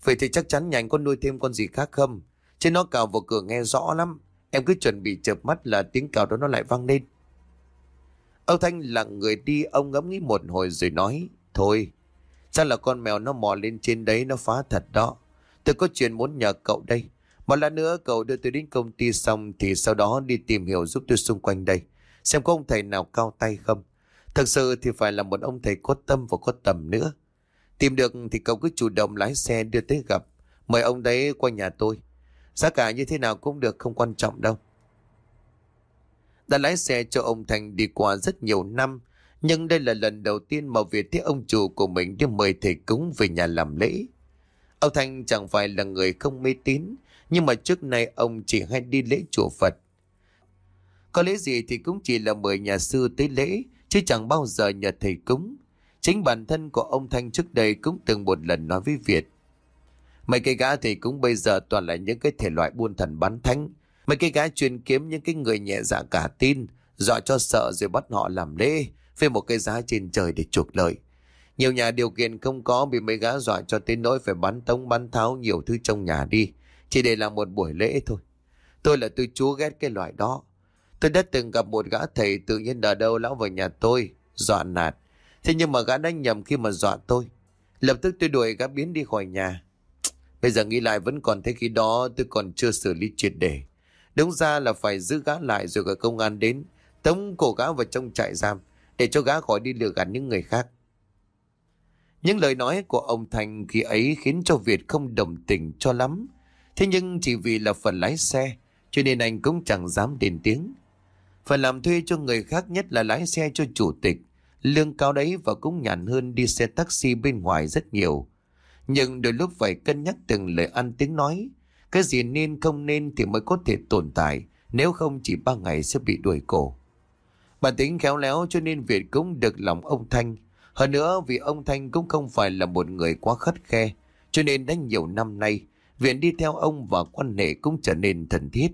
Vậy thì chắc chắn nhanh có nuôi thêm con gì khác không? Chứ nó cào vào cửa nghe rõ lắm. Em cứ chuẩn bị chợp mắt là tiếng cào đó nó lại vang lên. Âu Thanh lặng người đi ông ngẫm nghĩ một hồi rồi nói. Thôi, chắc là con mèo nó mò lên trên đấy nó phá thật đó. Tôi có chuyện muốn nhờ cậu đây. Một lát nữa cậu đưa tôi đến công ty xong thì sau đó đi tìm hiểu giúp tôi xung quanh đây. Xem có ông thầy nào cao tay không. Thật sự thì phải là một ông thầy có tâm và có tầm nữa. Tìm được thì cậu cứ chủ động lái xe đưa tới gặp. Mời ông đấy qua nhà tôi. Giá cả như thế nào cũng được, không quan trọng đâu. Đã lái xe cho ông Thành đi qua rất nhiều năm. Nhưng đây là lần đầu tiên mà Việt thấy ông chủ của mình đi mời thầy cúng về nhà làm lễ. Ông Thanh chẳng phải là người không mê tín, nhưng mà trước nay ông chỉ hay đi lễ chùa Phật. Có lễ gì thì cũng chỉ là mời nhà sư tới lễ, chứ chẳng bao giờ nhờ thầy cúng. Chính bản thân của ông Thanh trước đây cũng từng một lần nói với Việt. Mấy cái gã thì cũng bây giờ toàn là những cái thể loại buôn thần bán thánh. Mấy cái gã chuyên kiếm những cái người nhẹ dạ cả tin, dọa cho sợ rồi bắt họ làm lễ, với một cái giá trên trời để chuộc lợi. Nhiều nhà điều kiện không có bị mấy gã dọa cho tới nỗi phải bắn tống bắn tháo nhiều thứ trong nhà đi, chỉ để làm một buổi lễ thôi. Tôi là tôi chúa ghét cái loại đó. Tôi đã từng gặp một gã thầy tự nhiên ở đâu lão vào nhà tôi, dọa nạt. Thế nhưng mà gã đã nhầm khi mà dọa tôi. Lập tức tôi đuổi gã biến đi khỏi nhà. Bây giờ nghĩ lại vẫn còn thấy khi đó tôi còn chưa xử lý triệt để. Đúng ra là phải giữ gã lại rồi gọi công an đến, tống cổ gã vào trong trại giam, để cho gã khỏi đi lừa gạt những người khác. Những lời nói của ông Thành khi ấy khiến cho Việt không đồng tình cho lắm. Thế nhưng chỉ vì là phần lái xe, cho nên anh cũng chẳng dám đền tiếng. Phần làm thuê cho người khác nhất là lái xe cho chủ tịch. Lương cao đấy và cũng nhàn hơn đi xe taxi bên ngoài rất nhiều. Nhưng đôi lúc phải cân nhắc từng lời ăn tiếng nói. Cái gì nên không nên thì mới có thể tồn tại, nếu không chỉ ba ngày sẽ bị đuổi cổ. Bản tính khéo léo cho nên Việt cũng được lòng ông Thanh. Hơn nữa vì ông Thanh cũng không phải là một người quá khắt khe, cho nên đã nhiều năm nay, viện đi theo ông và quan hệ cũng trở nên thân thiết.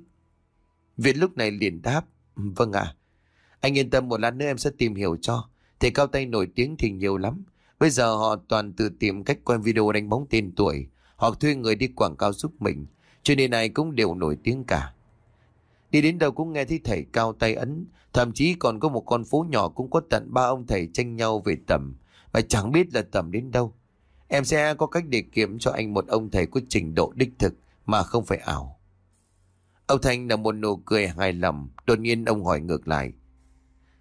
viện lúc này liền đáp, vâng ạ, anh yên tâm một lát nữa em sẽ tìm hiểu cho. Thầy cao tay nổi tiếng thì nhiều lắm. Bây giờ họ toàn tự tìm cách quay video đánh bóng tên tuổi, hoặc thuê người đi quảng cáo giúp mình. Cho nên này cũng đều nổi tiếng cả. Đi đến đâu cũng nghe thấy thầy cao tay ấn, thậm chí còn có một con phố nhỏ cũng có tận ba ông thầy tranh nhau về tầm, mà chẳng biết là tầm đến đâu. Em sẽ có cách để kiếm cho anh một ông thầy có trình độ đích thực mà không phải ảo. Ông Thanh là một nụ cười hài lòng, đột nhiên ông hỏi ngược lại.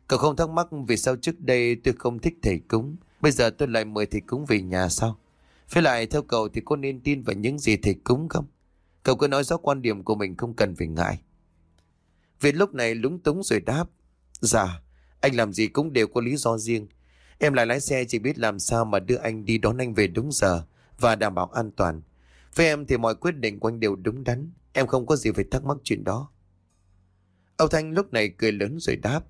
Cậu không thắc mắc vì sao trước đây tôi không thích thầy cúng, bây giờ tôi lại mời thầy cúng về nhà sao? phía lại theo cậu thì có nên tin vào những gì thầy cúng không? Cậu cứ nói rõ quan điểm của mình không cần phải ngại. Việt lúc này lúng túng rồi đáp. Dạ, anh làm gì cũng đều có lý do riêng. Em lại lái xe chỉ biết làm sao mà đưa anh đi đón anh về đúng giờ và đảm bảo an toàn. Với em thì mọi quyết định của anh đều đúng đắn. Em không có gì phải thắc mắc chuyện đó. Âu Thanh lúc này cười lớn rồi đáp.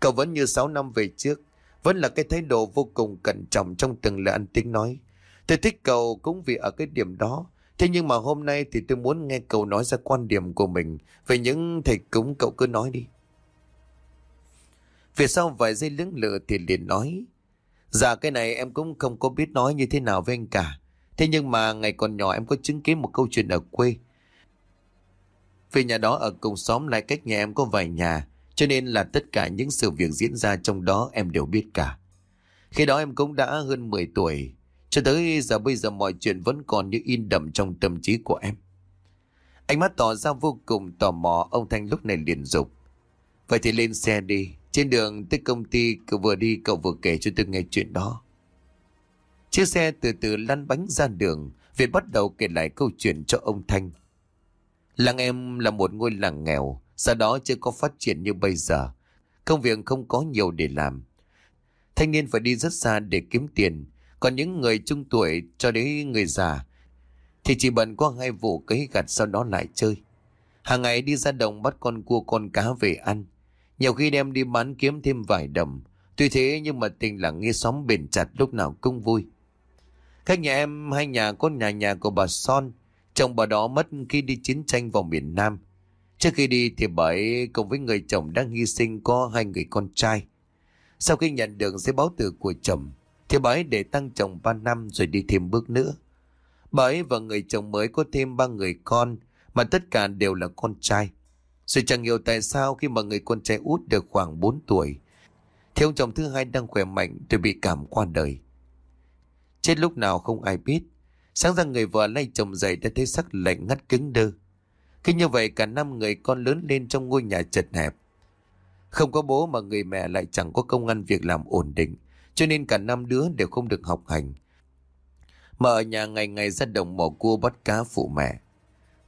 Cậu vẫn như 6 năm về trước. Vẫn là cái thái độ vô cùng cẩn trọng trong từng lời ăn tiếng nói. Tôi thích cậu cũng vì ở cái điểm đó Thế nhưng mà hôm nay thì tôi muốn nghe cậu nói ra quan điểm của mình về những thầy cúng cậu cứ nói đi. về sau vài giây lưỡng lự thì liền nói. Dạ cái này em cũng không có biết nói như thế nào với anh cả. Thế nhưng mà ngày còn nhỏ em có chứng kiến một câu chuyện ở quê. Vì nhà đó ở cùng xóm lại cách nhà em có vài nhà. Cho nên là tất cả những sự việc diễn ra trong đó em đều biết cả. Khi đó em cũng đã hơn 10 tuổi. Cho tới giờ bây giờ mọi chuyện vẫn còn như in đậm trong tâm trí của em. Ánh mắt tỏ ra vô cùng tò mò, ông Thanh lúc này liền dục. Vậy thì lên xe đi, trên đường tới công ty cậu vừa đi cậu vừa kể cho tôi nghe chuyện đó. Chiếc xe từ từ lăn bánh ra đường, Việt bắt đầu kể lại câu chuyện cho ông Thanh. Làng em là một ngôi làng nghèo, sau đó chưa có phát triển như bây giờ. Công việc không có nhiều để làm. Thanh niên phải đi rất xa để kiếm tiền, còn những người trung tuổi cho đến người già thì chỉ bận có hai vụ cấy gặt sau đó lại chơi. Hàng ngày đi ra đồng bắt con cua con cá về ăn. Nhiều khi đem đi bán kiếm thêm vài đồng. Tuy thế nhưng mà tình là nghe xóm bền chặt lúc nào cũng vui. Các nhà em hay nhà có nhà nhà của bà Son. Chồng bà đó mất khi đi chiến tranh vào miền Nam. Trước khi đi thì bà ấy cùng với người chồng đang hy sinh có hai người con trai. Sau khi nhận được giấy báo tử của chồng, thì bà ấy để tăng chồng 3 năm rồi đi thêm bước nữa. Bà ấy và người chồng mới có thêm ba người con, mà tất cả đều là con trai. Rồi chẳng hiểu tại sao khi mà người con trai út được khoảng 4 tuổi, thì ông chồng thứ hai đang khỏe mạnh rồi bị cảm qua đời. Chết lúc nào không ai biết, sáng ra người vợ lay chồng dậy đã thấy sắc lạnh ngắt cứng đơ. Khi như vậy cả năm người con lớn lên trong ngôi nhà chật hẹp. Không có bố mà người mẹ lại chẳng có công ăn việc làm ổn định cho nên cả năm đứa đều không được học hành. Mà ở nhà ngày ngày ra đồng mỏ cua bắt cá phụ mẹ.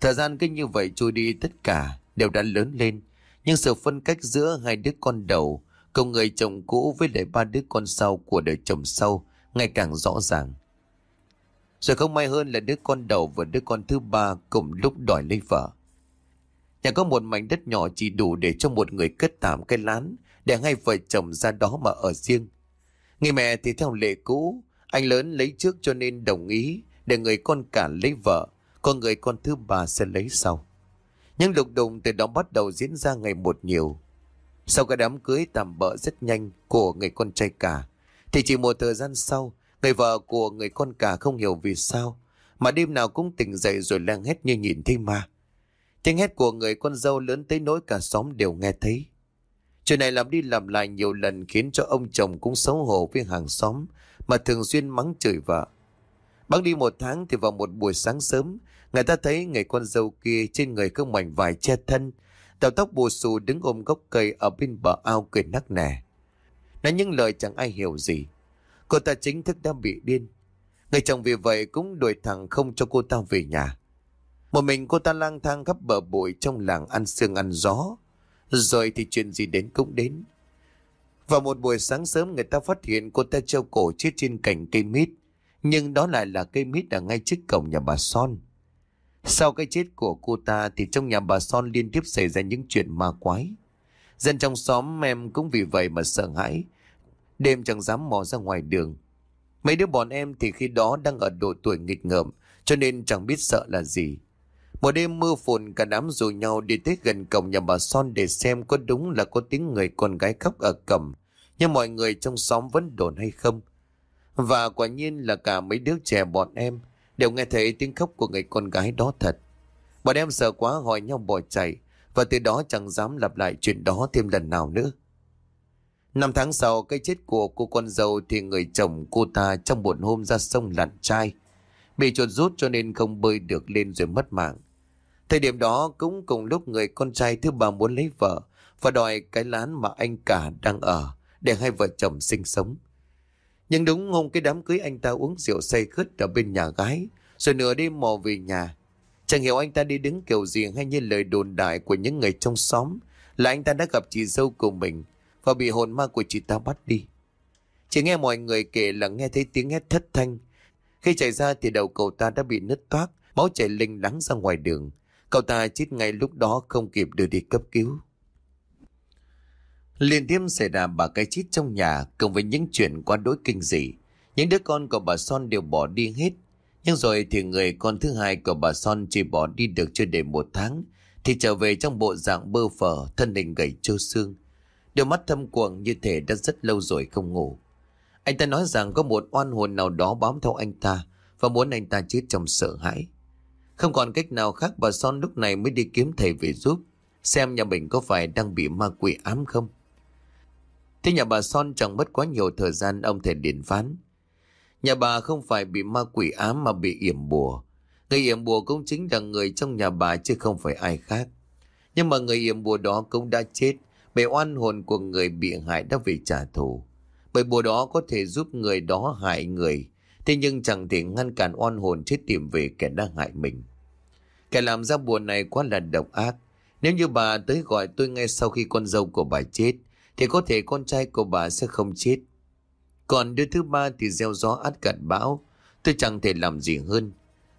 Thời gian cứ như vậy trôi đi tất cả đều đã lớn lên. Nhưng sự phân cách giữa hai đứa con đầu, cùng người chồng cũ với lại ba đứa con sau của đời chồng sau ngày càng rõ ràng. Rồi không may hơn là đứa con đầu và đứa con thứ ba cùng lúc đòi lấy vợ. Nhà có một mảnh đất nhỏ chỉ đủ để cho một người cất tạm cái lán để hai vợ chồng ra đó mà ở riêng. Người mẹ thì theo lệ cũ, anh lớn lấy trước cho nên đồng ý để người con cả lấy vợ, còn người con thứ ba sẽ lấy sau. Nhưng lục đùng từ đó bắt đầu diễn ra ngày một nhiều. Sau cái đám cưới tạm bỡ rất nhanh của người con trai cả, thì chỉ một thời gian sau, người vợ của người con cả không hiểu vì sao, mà đêm nào cũng tỉnh dậy rồi lang hét như nhìn thấy ma. Tiếng hét của người con dâu lớn tới nỗi cả xóm đều nghe thấy. Chuyện này làm đi làm lại nhiều lần khiến cho ông chồng cũng xấu hổ với hàng xóm mà thường xuyên mắng chửi vợ. Bắn đi một tháng thì vào một buổi sáng sớm, người ta thấy người con dâu kia trên người có mảnh vải che thân, đầu tóc bù xù đứng ôm gốc cây ở bên bờ ao cười nắc nẻ. Nói những lời chẳng ai hiểu gì. Cô ta chính thức đã bị điên. Người chồng vì vậy cũng đuổi thẳng không cho cô ta về nhà. Một mình cô ta lang thang khắp bờ bụi trong làng ăn sương ăn gió. Rồi thì chuyện gì đến cũng đến. Vào một buổi sáng sớm, người ta phát hiện cô ta treo cổ chết trên cành cây mít. Nhưng đó lại là cây mít ở ngay trước cổng nhà bà Son. Sau cái chết của cô ta thì trong nhà bà Son liên tiếp xảy ra những chuyện ma quái. Dân trong xóm em cũng vì vậy mà sợ hãi. Đêm chẳng dám mò ra ngoài đường. Mấy đứa bọn em thì khi đó đang ở độ tuổi nghịch ngợm, cho nên chẳng biết sợ là gì. Một đêm mưa phùn, cả đám rủ nhau đi tới gần cổng nhà bà Son để xem có đúng là có tiếng người con gái khóc ở cổng. Nhưng mọi người trong xóm vẫn đồn hay không. Và quả nhiên là cả mấy đứa trẻ bọn em đều nghe thấy tiếng khóc của người con gái đó thật. Bọn em sợ quá hỏi nhau bỏ chạy, và từ đó chẳng dám lặp lại chuyện đó thêm lần nào nữa. Năm tháng sau, cái chết của cô con dâu thì người chồng cô ta trong một hôm ra sông lặn trai. Bị chuột rút cho nên không bơi được lên rồi mất mạng. Thời điểm đó cũng cùng lúc người con trai thứ ba muốn lấy vợ và đòi cái lán mà anh cả đang ở để hai vợ chồng sinh sống. Nhưng đúng hôm cái đám cưới anh ta uống rượu say khất ở bên nhà gái, rồi nửa đêm mò về nhà. Chẳng hiểu anh ta đi đứng kiểu gì hay như lời đồn đại của những người trong xóm, là anh ta đã gặp chị dâu của mình và bị hồn ma của chị ta bắt đi. Chỉ nghe mọi người kể là nghe thấy tiếng hét thất thanh. Khi chạy ra thì đầu cậu ta đã bị nứt toác, máu chảy linh lắng ra ngoài đường. Cậu ta chết ngay lúc đó không kịp đưa đi cấp cứu. Liên tiếp xảy ra bà cái chết trong nhà cùng với những chuyện quá đối kinh dị. Những đứa con của bà Son đều bỏ đi hết. Nhưng rồi thì người con thứ hai của bà Son chỉ bỏ đi được chưa đầy một tháng thì trở về trong bộ dạng bơ phờ, thân hình gầy trơ xương. Đôi mắt thâm quầng như thể đã rất lâu rồi không ngủ. Anh ta nói rằng có một oan hồn nào đó bám theo anh ta và muốn anh ta chết trong sợ hãi. Không còn cách nào khác bà Son lúc này mới đi kiếm thầy về giúp, xem nhà mình có phải đang bị ma quỷ ám không. Thế nhà bà Son chẳng mất quá nhiều thời gian ông thầy điền phán. Nhà bà không phải bị ma quỷ ám mà bị yểm bùa. Người yểm bùa cũng chính là người trong nhà bà chứ không phải ai khác. Nhưng mà người yểm bùa đó cũng đã chết bởi oan hồn của người bị hại đã về trả thù. Bởi bùa đó có thể giúp người đó hại người, thế nhưng chẳng thể ngăn cản oan hồn chết tìm về kẻ đang hại mình. Kẻ làm ra bùa này quá là độc ác. Nếu như bà tới gọi tôi ngay sau khi con dâu của bà chết, thì có thể con trai của bà sẽ không chết. Còn đứa thứ ba thì gieo gió át gặt bão, tôi chẳng thể làm gì hơn.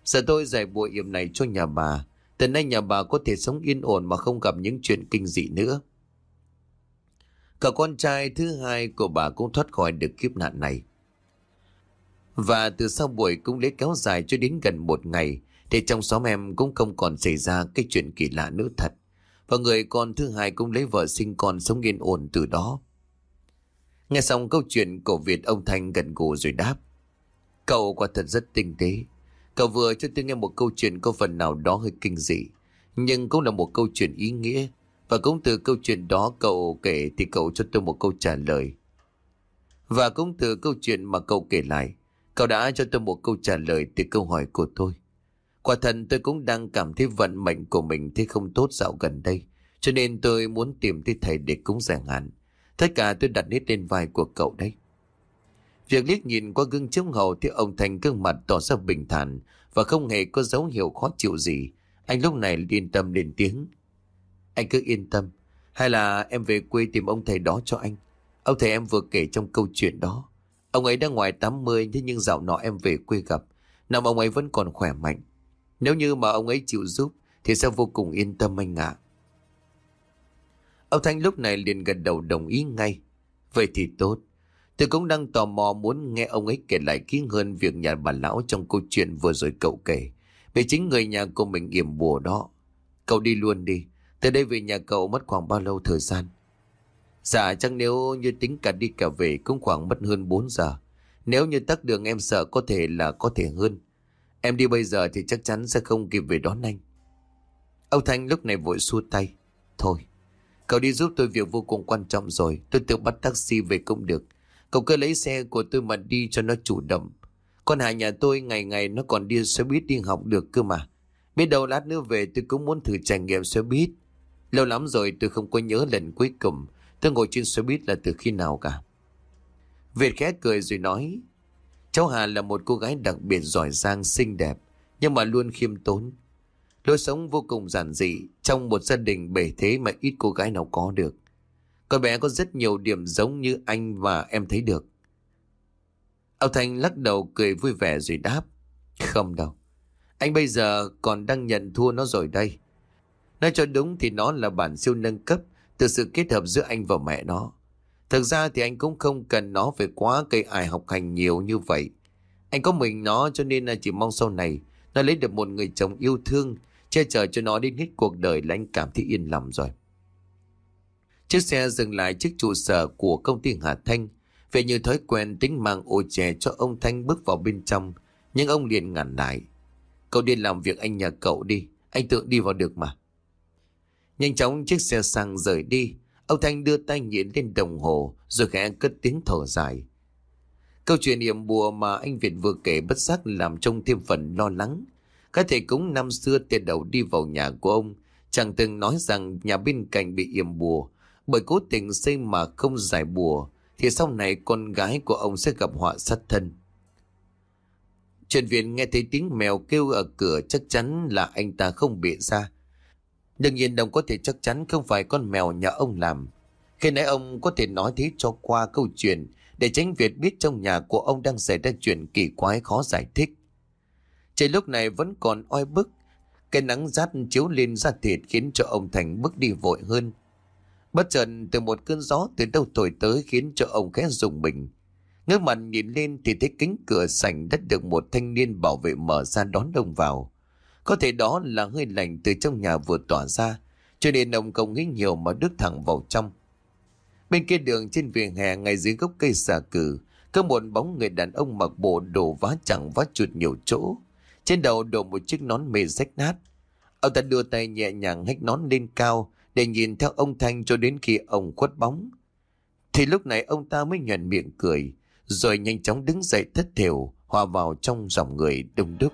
Giờ tôi giải bùa yểm này cho nhà bà, từ nay nhà bà có thể sống yên ổn mà không gặp những chuyện kinh dị nữa. Cả con trai thứ hai của bà cũng thoát khỏi được kiếp nạn này. Và từ sau buổi cũng lễ kéo dài cho đến gần một ngày, thì trong xóm em cũng không còn xảy ra cái chuyện kỳ lạ nữa thật. Và người con thứ hai cũng lấy vợ sinh con sống yên ổn từ đó. Nghe xong câu chuyện cổ Việt ông Thanh gần gù rồi đáp. Cậu quả thật rất tinh tế. Cậu vừa cho tôi nghe một câu chuyện có phần nào đó hơi kinh dị. Nhưng cũng là một câu chuyện ý nghĩa và cũng từ câu chuyện đó cậu kể thì cậu cho tôi một câu trả lời. Và cũng từ câu chuyện mà cậu kể lại, cậu đã cho tôi một câu trả lời từ câu hỏi của tôi. Quả thật tôi cũng đang cảm thấy vận mệnh của mình thế không tốt dạo gần đây. Cho nên tôi muốn tìm thấy thầy để cúng giải hạn. Tất cả tôi đặt hết lên vai của cậu đấy. Việc liếc nhìn qua gương chống hầu thì ông Thành gương mặt tỏ ra bình thản và không hề có dấu hiệu khó chịu gì. Anh lúc này yên tâm lên tiếng. Anh cứ yên tâm. Hay là em về quê tìm ông thầy đó cho anh. Ông thầy em vừa kể trong câu chuyện đó. Ông ấy đã ngoài 80 thế nhưng dạo nọ em về quê gặp. Năm ông ấy vẫn còn khỏe mạnh. Nếu như mà ông ấy chịu giúp, thì sẽ vô cùng yên tâm anh ạ. Ông Thanh lúc này liền gật đầu đồng ý ngay. Vậy thì tốt. Tôi cũng đang tò mò muốn nghe ông ấy kể lại kỹ hơn việc nhà bà lão trong câu chuyện vừa rồi cậu kể. Về chính người nhà của mình yểm bùa đó. Cậu đi luôn đi. Từ đây về nhà cậu mất khoảng bao lâu thời gian? Dạ chắc nếu như tính cả đi cả về cũng khoảng mất hơn 4 giờ. Nếu như tắt đường em sợ có thể là có thể hơn. Em đi bây giờ thì chắc chắn sẽ không kịp về đón anh. Âu Thanh lúc này vội xua tay. Thôi, cậu đi giúp tôi việc vô cùng quan trọng rồi. Tôi tự bắt taxi về cũng được. Cậu cứ lấy xe của tôi mà đi cho nó chủ động. Con Hải nhà tôi ngày ngày nó còn đi xe buýt đi học được cơ mà. Biết đâu lát nữa về tôi cũng muốn thử trải nghiệm xe buýt. Lâu lắm rồi tôi không có nhớ lần cuối cùng tôi ngồi trên xe buýt là từ khi nào cả. Việt khẽ cười rồi nói Cháu Hà là một cô gái đặc biệt giỏi giang, xinh đẹp, Nhưng mà luôn khiêm tốn. Lối sống vô cùng giản dị, Trong một gia đình bể thế mà ít cô gái nào có được. Con bé có rất nhiều điểm giống như anh và em thấy được. Âu Thanh lắc đầu cười vui vẻ rồi đáp, Không đâu. Anh bây giờ còn đang nhận thua nó rồi đây. Nói cho đúng thì nó là bản siêu nâng cấp Từ sự kết hợp giữa anh và mẹ nó. Thực ra thì anh cũng không cần nó phải quá cây ải học hành nhiều như vậy. Anh có mình nó cho nên là chỉ mong sau này nó lấy được một người chồng yêu thương, che chở cho nó đến hết cuộc đời là anh cảm thấy yên lòng rồi. Chiếc xe dừng lại trước trụ sở của công ty Hà Thanh. Về như thói quen tính mang ô chè cho ông Thanh bước vào bên trong, nhưng ông liền ngăn lại. Cậu đi làm việc anh nhà cậu đi, anh tự đi vào được mà. Nhanh chóng chiếc xe sang rời đi, Ông Thanh đưa tay nhìn lên đồng hồ, rồi khẽ cất tiếng thở dài. Câu chuyện yểm bùa mà anh Việt vừa kể bất giác làm trông thêm phần lo lắng. Các thầy cúng năm xưa tiền đầu đi vào nhà của ông, chẳng từng nói rằng nhà bên cạnh bị yểm bùa bởi cố tình xây mà không giải bùa, thì sau này con gái của ông sẽ gặp họa sát thân. Trần Viện nghe thấy tiếng mèo kêu ở cửa, chắc chắn là anh ta không bị ra Đương nhiên đồng có thể chắc chắn không phải con mèo nhà ông làm. Khi nãy ông có thể nói thế cho qua câu chuyện để tránh việc biết trong nhà của ông đang xảy ra chuyện kỳ quái khó giải thích. Trời lúc này vẫn còn oi bức, cái nắng rát chiếu lên da thịt khiến cho ông Thành bước đi vội hơn. Bất chợt từ một cơn gió từ đâu thổi tới khiến cho ông khẽ rùng mình. Ngước mặt nhìn lên thì thấy kính cửa sảnh đã được một thanh niên bảo vệ mở ra đón ông vào. Có thể đó là hơi lạnh từ trong nhà vừa tỏa ra, cho nên ông không nghĩ nhiều mà đứt thẳng vào trong. Bên kia đường trên vỉa hè ngay dưới gốc cây xà cừ, có một bóng người đàn ông mặc bộ đồ vá chẳng vá chuột nhiều chỗ. Trên đầu đổ một chiếc nón mề rách nát. Ông ta đưa tay nhẹ nhàng hách nón lên cao để nhìn theo ông Thanh cho đến khi ông khuất bóng. Thì lúc này ông ta mới nhận miệng cười, rồi nhanh chóng đứng dậy thất thểu, hòa vào trong dòng người đông đúc.